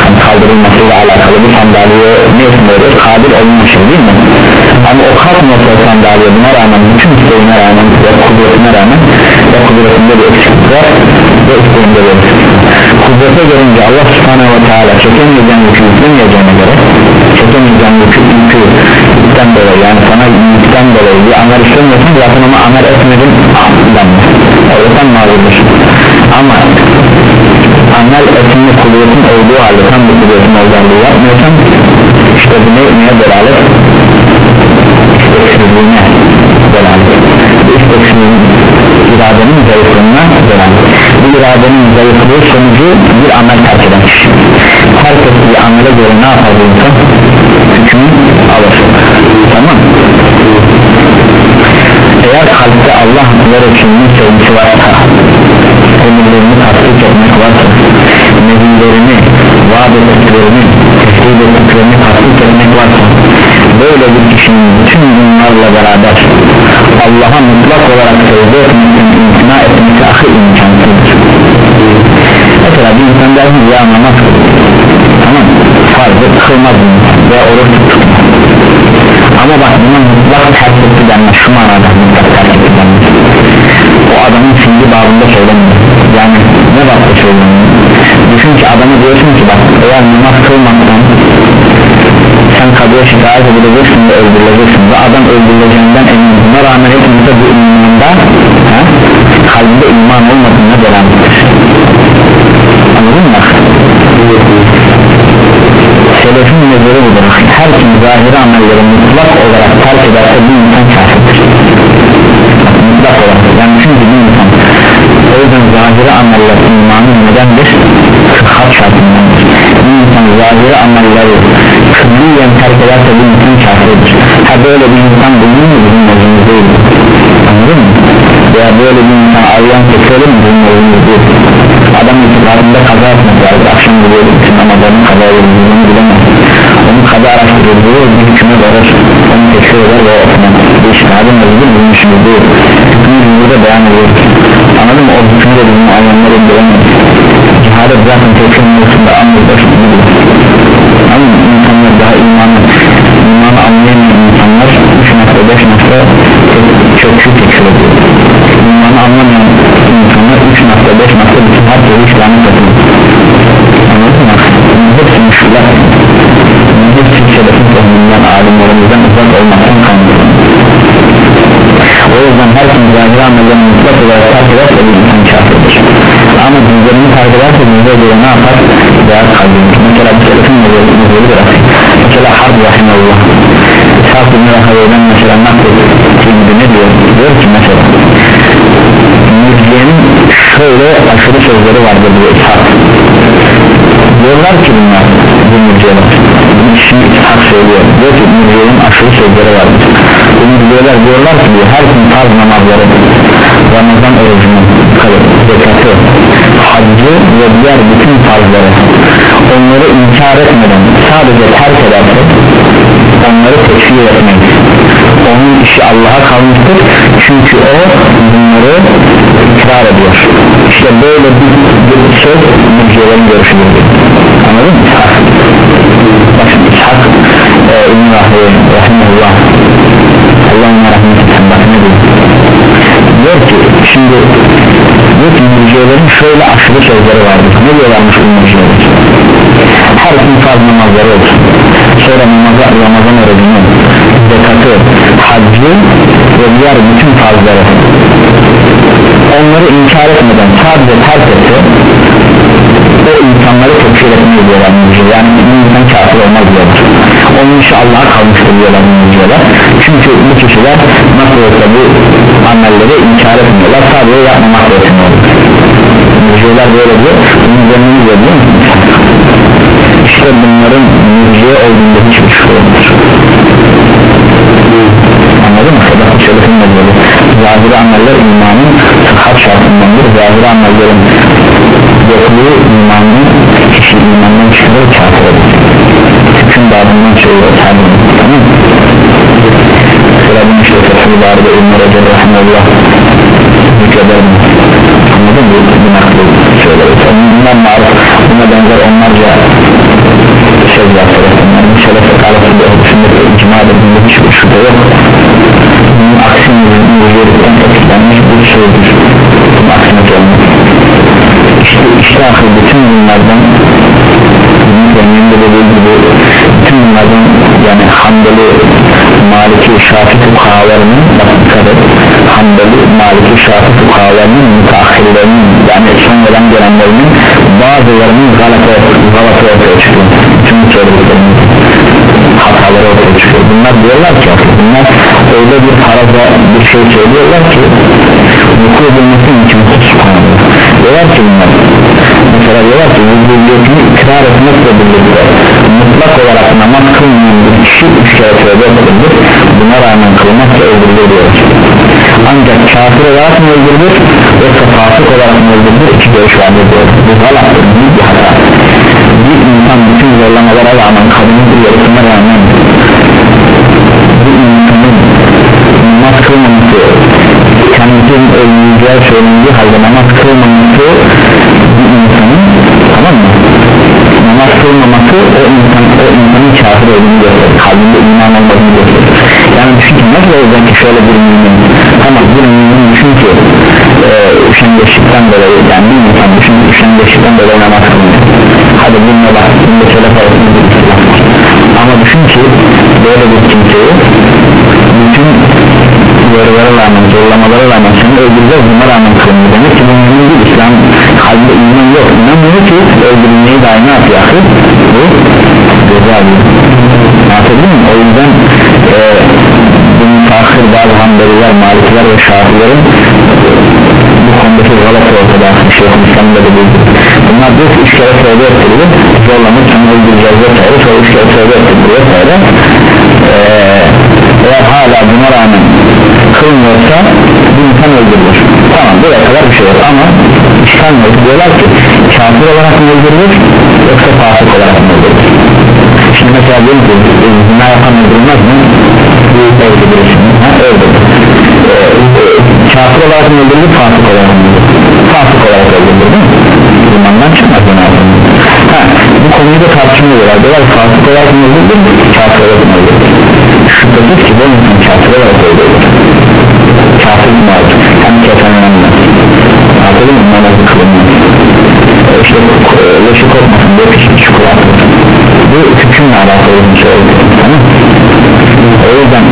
yani kaldırılmasıyla alakalı bir sandalye ne ismiyoruz? kadir olunan şey değil mi? ama o kalkmıyorsa o sandalye buna rağmen bütün isteğine rağmen ve kudretine rağmen ve kudretinde bir eksiklik var ve isteğinde bir eksiklik kudrete gelince Allah subhanahu ve teala çekemeyeceğin yükü yüklemeyeceğine göre çekemeyeceğin yükü yükü yükten dolayı. Yani sana yükten dolayı bir amel istemiyorsun zaten ama amel etmedin denmez öyle sen mağdurdur ama amel etme kudretin olduğu halde tam bir kudretin olduğu halde yapmıyorsan işte bu ne, neye delalet? İsteksizliğine delalet isteksizliğin iradenin zayıflığına delalet bu iradenin zayıflığı sonucu bir amel terk eden kişi terk ettiği amele göre ne yapar bu insan? Hükmü alır. Tamam. Eğer kalpte Allah ve Resulünün sevgisi varsa emirlerini tasdik etmek varsa nebilerini vaat ettiklerini tehdit ettiklerini tasdik etmek varsa böyle bir kişinin bütün bunlarla beraber Allah'a mutlak olarak sevgi etmekten imtina etmesi ahı imkansızdır. Mesela bir insan der ki ya namaz tamam farzı kılmaz ve oruç ama bak buna mutlak terk etti denmez. Şu manada mutlak terk etti denmez. O adamın fiili babında söylemiyor. Yani ne bakta söylemiyor. Düşün ki adama diyorsun ki bak eğer namaz kılmaktan sen kadıya şikayet edileceksin ve öldürüleceksin. Ve adam öldürüleceğinden emin buna rağmen hepimize bu imanda ha, kalbinde iman olmadığına devam edir anladın mı? selefin nezeri budur. Her kim zahiri amelleri mutlak olarak terk ederse bu insan kafirdir. Mutlak olarak. Yani çünkü bir insan. O yüzden zahiri ameller imanın nedendir? sıhhat şartındandır. bir zahiri amelleri külliyen terk ederse bu insan kafirdir ha böyle bir insan bulunur mu bizim değil anladın mı? veya böyle bir insan arayan keselim mi bizim nezimiz değil? Adam itikadında kaza etmek vardır akşam gidiyor için ama benim kaza edildiğini bilemez onu kaza araştırılıyor bir hüküme varır. Onu tekrar eder ve okumak bu iştihadın özgür bunun işimiz değil. Hükmü burada beyan ediyor anladın mı? O hükmü bizim ayyanları bilemez şehadet zaten tevkirin olsun da anlayacak ama insanlar daha imanı imanı anlayamayan insanlar 3 nokta 5 nokta çöküşü tekfir ediyor imanı anlamayan insanlar 3 nokta 5 nokta bütün her türlü İslam'ı takılır anladın mı? hepsi müşürler hepsi şerefin tohumundan alimlerimizden uzak olmaktan kaynaklanır o yüzden her kim zahiri amellerini mutlak olarak takip etse bir insan kafirdir ama dinlerini takip ederse dinle göre ne yapar? değer kaybedilir mesela bu selefin nezeli bırak mesela harb rahimullah. İshak bin Rahay'dan mesela naklettiğinde ne diyor? diyor ki mesela Mürciye'nin şöyle aşırı sözleri vardır diyor İshak diyorlar ki bunlar bu mürciyeler bunu şimdi İshak söylüyor. Diyor ki mürciyenin aşırı sözleri vardır bu mürciyeler diyorlar ki diyor, her gün farz namazları Ramazan orucunu kalır zekatı haccı ve diğer bütün farzları onları inkar etmeden sadece terk ederse onları tekfir etmeyiz onun işi Allah'a kalmıştır. Çünkü o bunları ikrar ediyor. İşte böyle bir, bir söz mülkiyelerin görüşüdür mülkiyelerin şöyle aşırı sözleri vardır. Ne diyorlarmış bu mülkiyeler her gün farz namazları olsun sonra namaza, Ramazan orucunu zekatı, haccı ve diğer bütün farzları onları inkar etmeden sadece terk etse o insanları tekfir etmeyi diyorlar yani bir insan kafir olmaz diyorlar. Onun işi Allah'a kalmıştır diyorlar diyorlar çünkü bu kişiler nasıl olsa bu amelleri inkar etmiyorlar. Sadece yapmamak yetmiyorlar Mücüler böyle diyor üzerine diyor biliyor musun? işte bunların müziğe olduğunda hiçbir şey olmaz anladın mı? Sadaka şerefin de böyle zahiri ameller imanın sıhhat şartındandır zahiri amellerin yokluğu imanın kişi imandan çıkarır kafir olur hüküm babından söylüyor tamam mı? Mesela bunu işte İlmi Recep Rahmanullah zikreder mi? Anladın mı? Bu nakli söyler bundan maruf. Buna benzer onlarca söz var. Tarafından şerefe kalası dışında icma edildiğinde hiçbir şüphe yok. Bunun aksine yüzeylikten tetiklenmiş bir sözdür bunun aksine olmaz işte işte ahir bütün bunlardan Benim de dediğim gibi bütün bunlardan yani Hanbeli, Maliki, Şafi fukahalarının bak dikkat et. Hanbeli, Maliki, Şafi fukahalarının müteahhirlerinin yani sonradan gelenlerinin bazılarının galata, galata ortaya çıkıyor. Bütün söylediklerinin hataları ortaya çıkıyor. Bunlar diyorlar ki bunlar öyle bir faraza bir şey söylüyorlar ki vuku bulması için subhanallah diyorlar ki bunlar mesela diyorlar ki vücudiyetini ikrar etmekle birlikte mutlak olarak namaz kılmayan bir kişi üç kere tövbe edilir buna rağmen kılmakla öldürülür diyorlar ancak kafir olarak mı öldürülür yoksa fasık olarak mı öldürülür iki görüş vardır diyor. Bu galattır büyük bir hata. Bir insan bütün zorlamalara rağmen kadının bir yarısına rağmen bu insanın namaz kılmaması kendisinin ölmeyeceği söylendiği halde namaz kılmaması bir tamam mı? Namaz kılmaması o insan o insanın kafir olduğunu gösterir. Kalbinde iman olmadığını gösterir. Yani düşün ki nasıl olacak ki şöyle bir mümin tamam bir mümin düşün ki e, üşengeçlikten dolayı yani bir insan düşün ki üşengeçlikten dolayı namaz kılmıyor. Hadi bununla bak bunda şöyle arasında bir var ama düşün ki böyle bir kimseyi bütün uyarılara rağmen zorlamalara rağmen seni öldüreceğiz buna rağmen kılmıyor. Demek ki bu mümin değil İslam kalbinde iman yok. İnanmıyor ki öldürülmeyi dahi ne yapıyor akıl bu göze alıyor. Anladın mı o yüzden e, bu müteahhir bazı hanbeliler malikler ve şafilerin bu konudaki galata ortada Şeyh'in İslam'da da bildi bunlar diyor ki üç kere tövbe ettirilir zorlanır sonra öldüreceğiz vesaire sonra üç kere tövbe ettirilir vesaire ee, eğer hala buna rağmen kılmıyorsa bu insan öldürülür. Tamam buraya kadar bir şey yok ama yok diyorlar ki kafir olarak mı öldürülür yoksa fasık olarak mı öldürülür? Şimdi mesela diyelim ki zina yapan öldürülmez mi? öldürülür ha öldürülür ee, kafir olarak mı öldürülür fasık olarak mı öldürülür? Fasık olarak öldürülür değil mi? imandan çıkmaz zina bu konuyu da tartışmıyorlar. Diyorlar fasık olarak mı öldürülür kafir olarak mı öldürülür? Şüphesiz ki bu insan kafir olarak öldürülür. Kafir mi var? Hem kefenlenmez anladın mı? Namazı kılınmaz işte leşi korkmasın diye küçük çukur atılır bu hükümle alakalı bir şey. Oldu o yüzden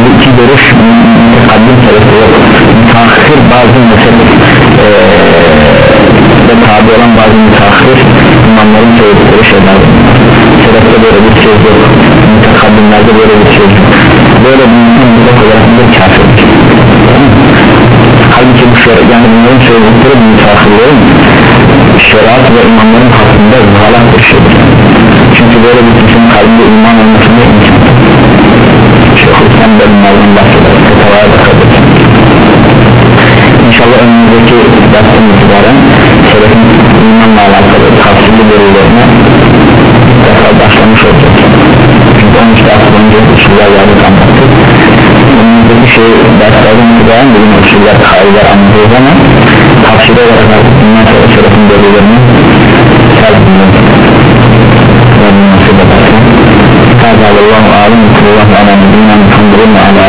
bu iki görüş mütekaddim tarafı yok. Müteahhir bazı mezhep ee, ve tabi olan bazı müteahhir imamların söyledikleri şeyler. Sebepte böyle bir söz yok. Mütekaddimlerde böyle bir söz yok. Böyle bir insan olarak bir kafirdir halbuki bu şer yani bunların söyledikleri müteahhirlerin şeriat ve imamların hakkında zalat bir şeydir. Çünkü böyle bir kişinin kalbinde iman olmasına imkan? Şeyhülislam bölümlerden bahseder. Fetavaya bakabilir İnşallah önümüzdeki dersten itibaren Selefin imanla alakalı tavsiyeli bölümlerine Tekrar başlamış olacak. Çünkü 13 ders boyunca usuller yardık anlattık Önümüzdeki şey derslerden itibaren bugün usuller kaideler anlatıyoruz ama Tavsiye olarak artık bundan sonra Selefin bölümlerini Serpilmek Rabbim nasip edersin Hâzâ Allahu âlim Kullahu ala nebînâ Muhammedin ve ala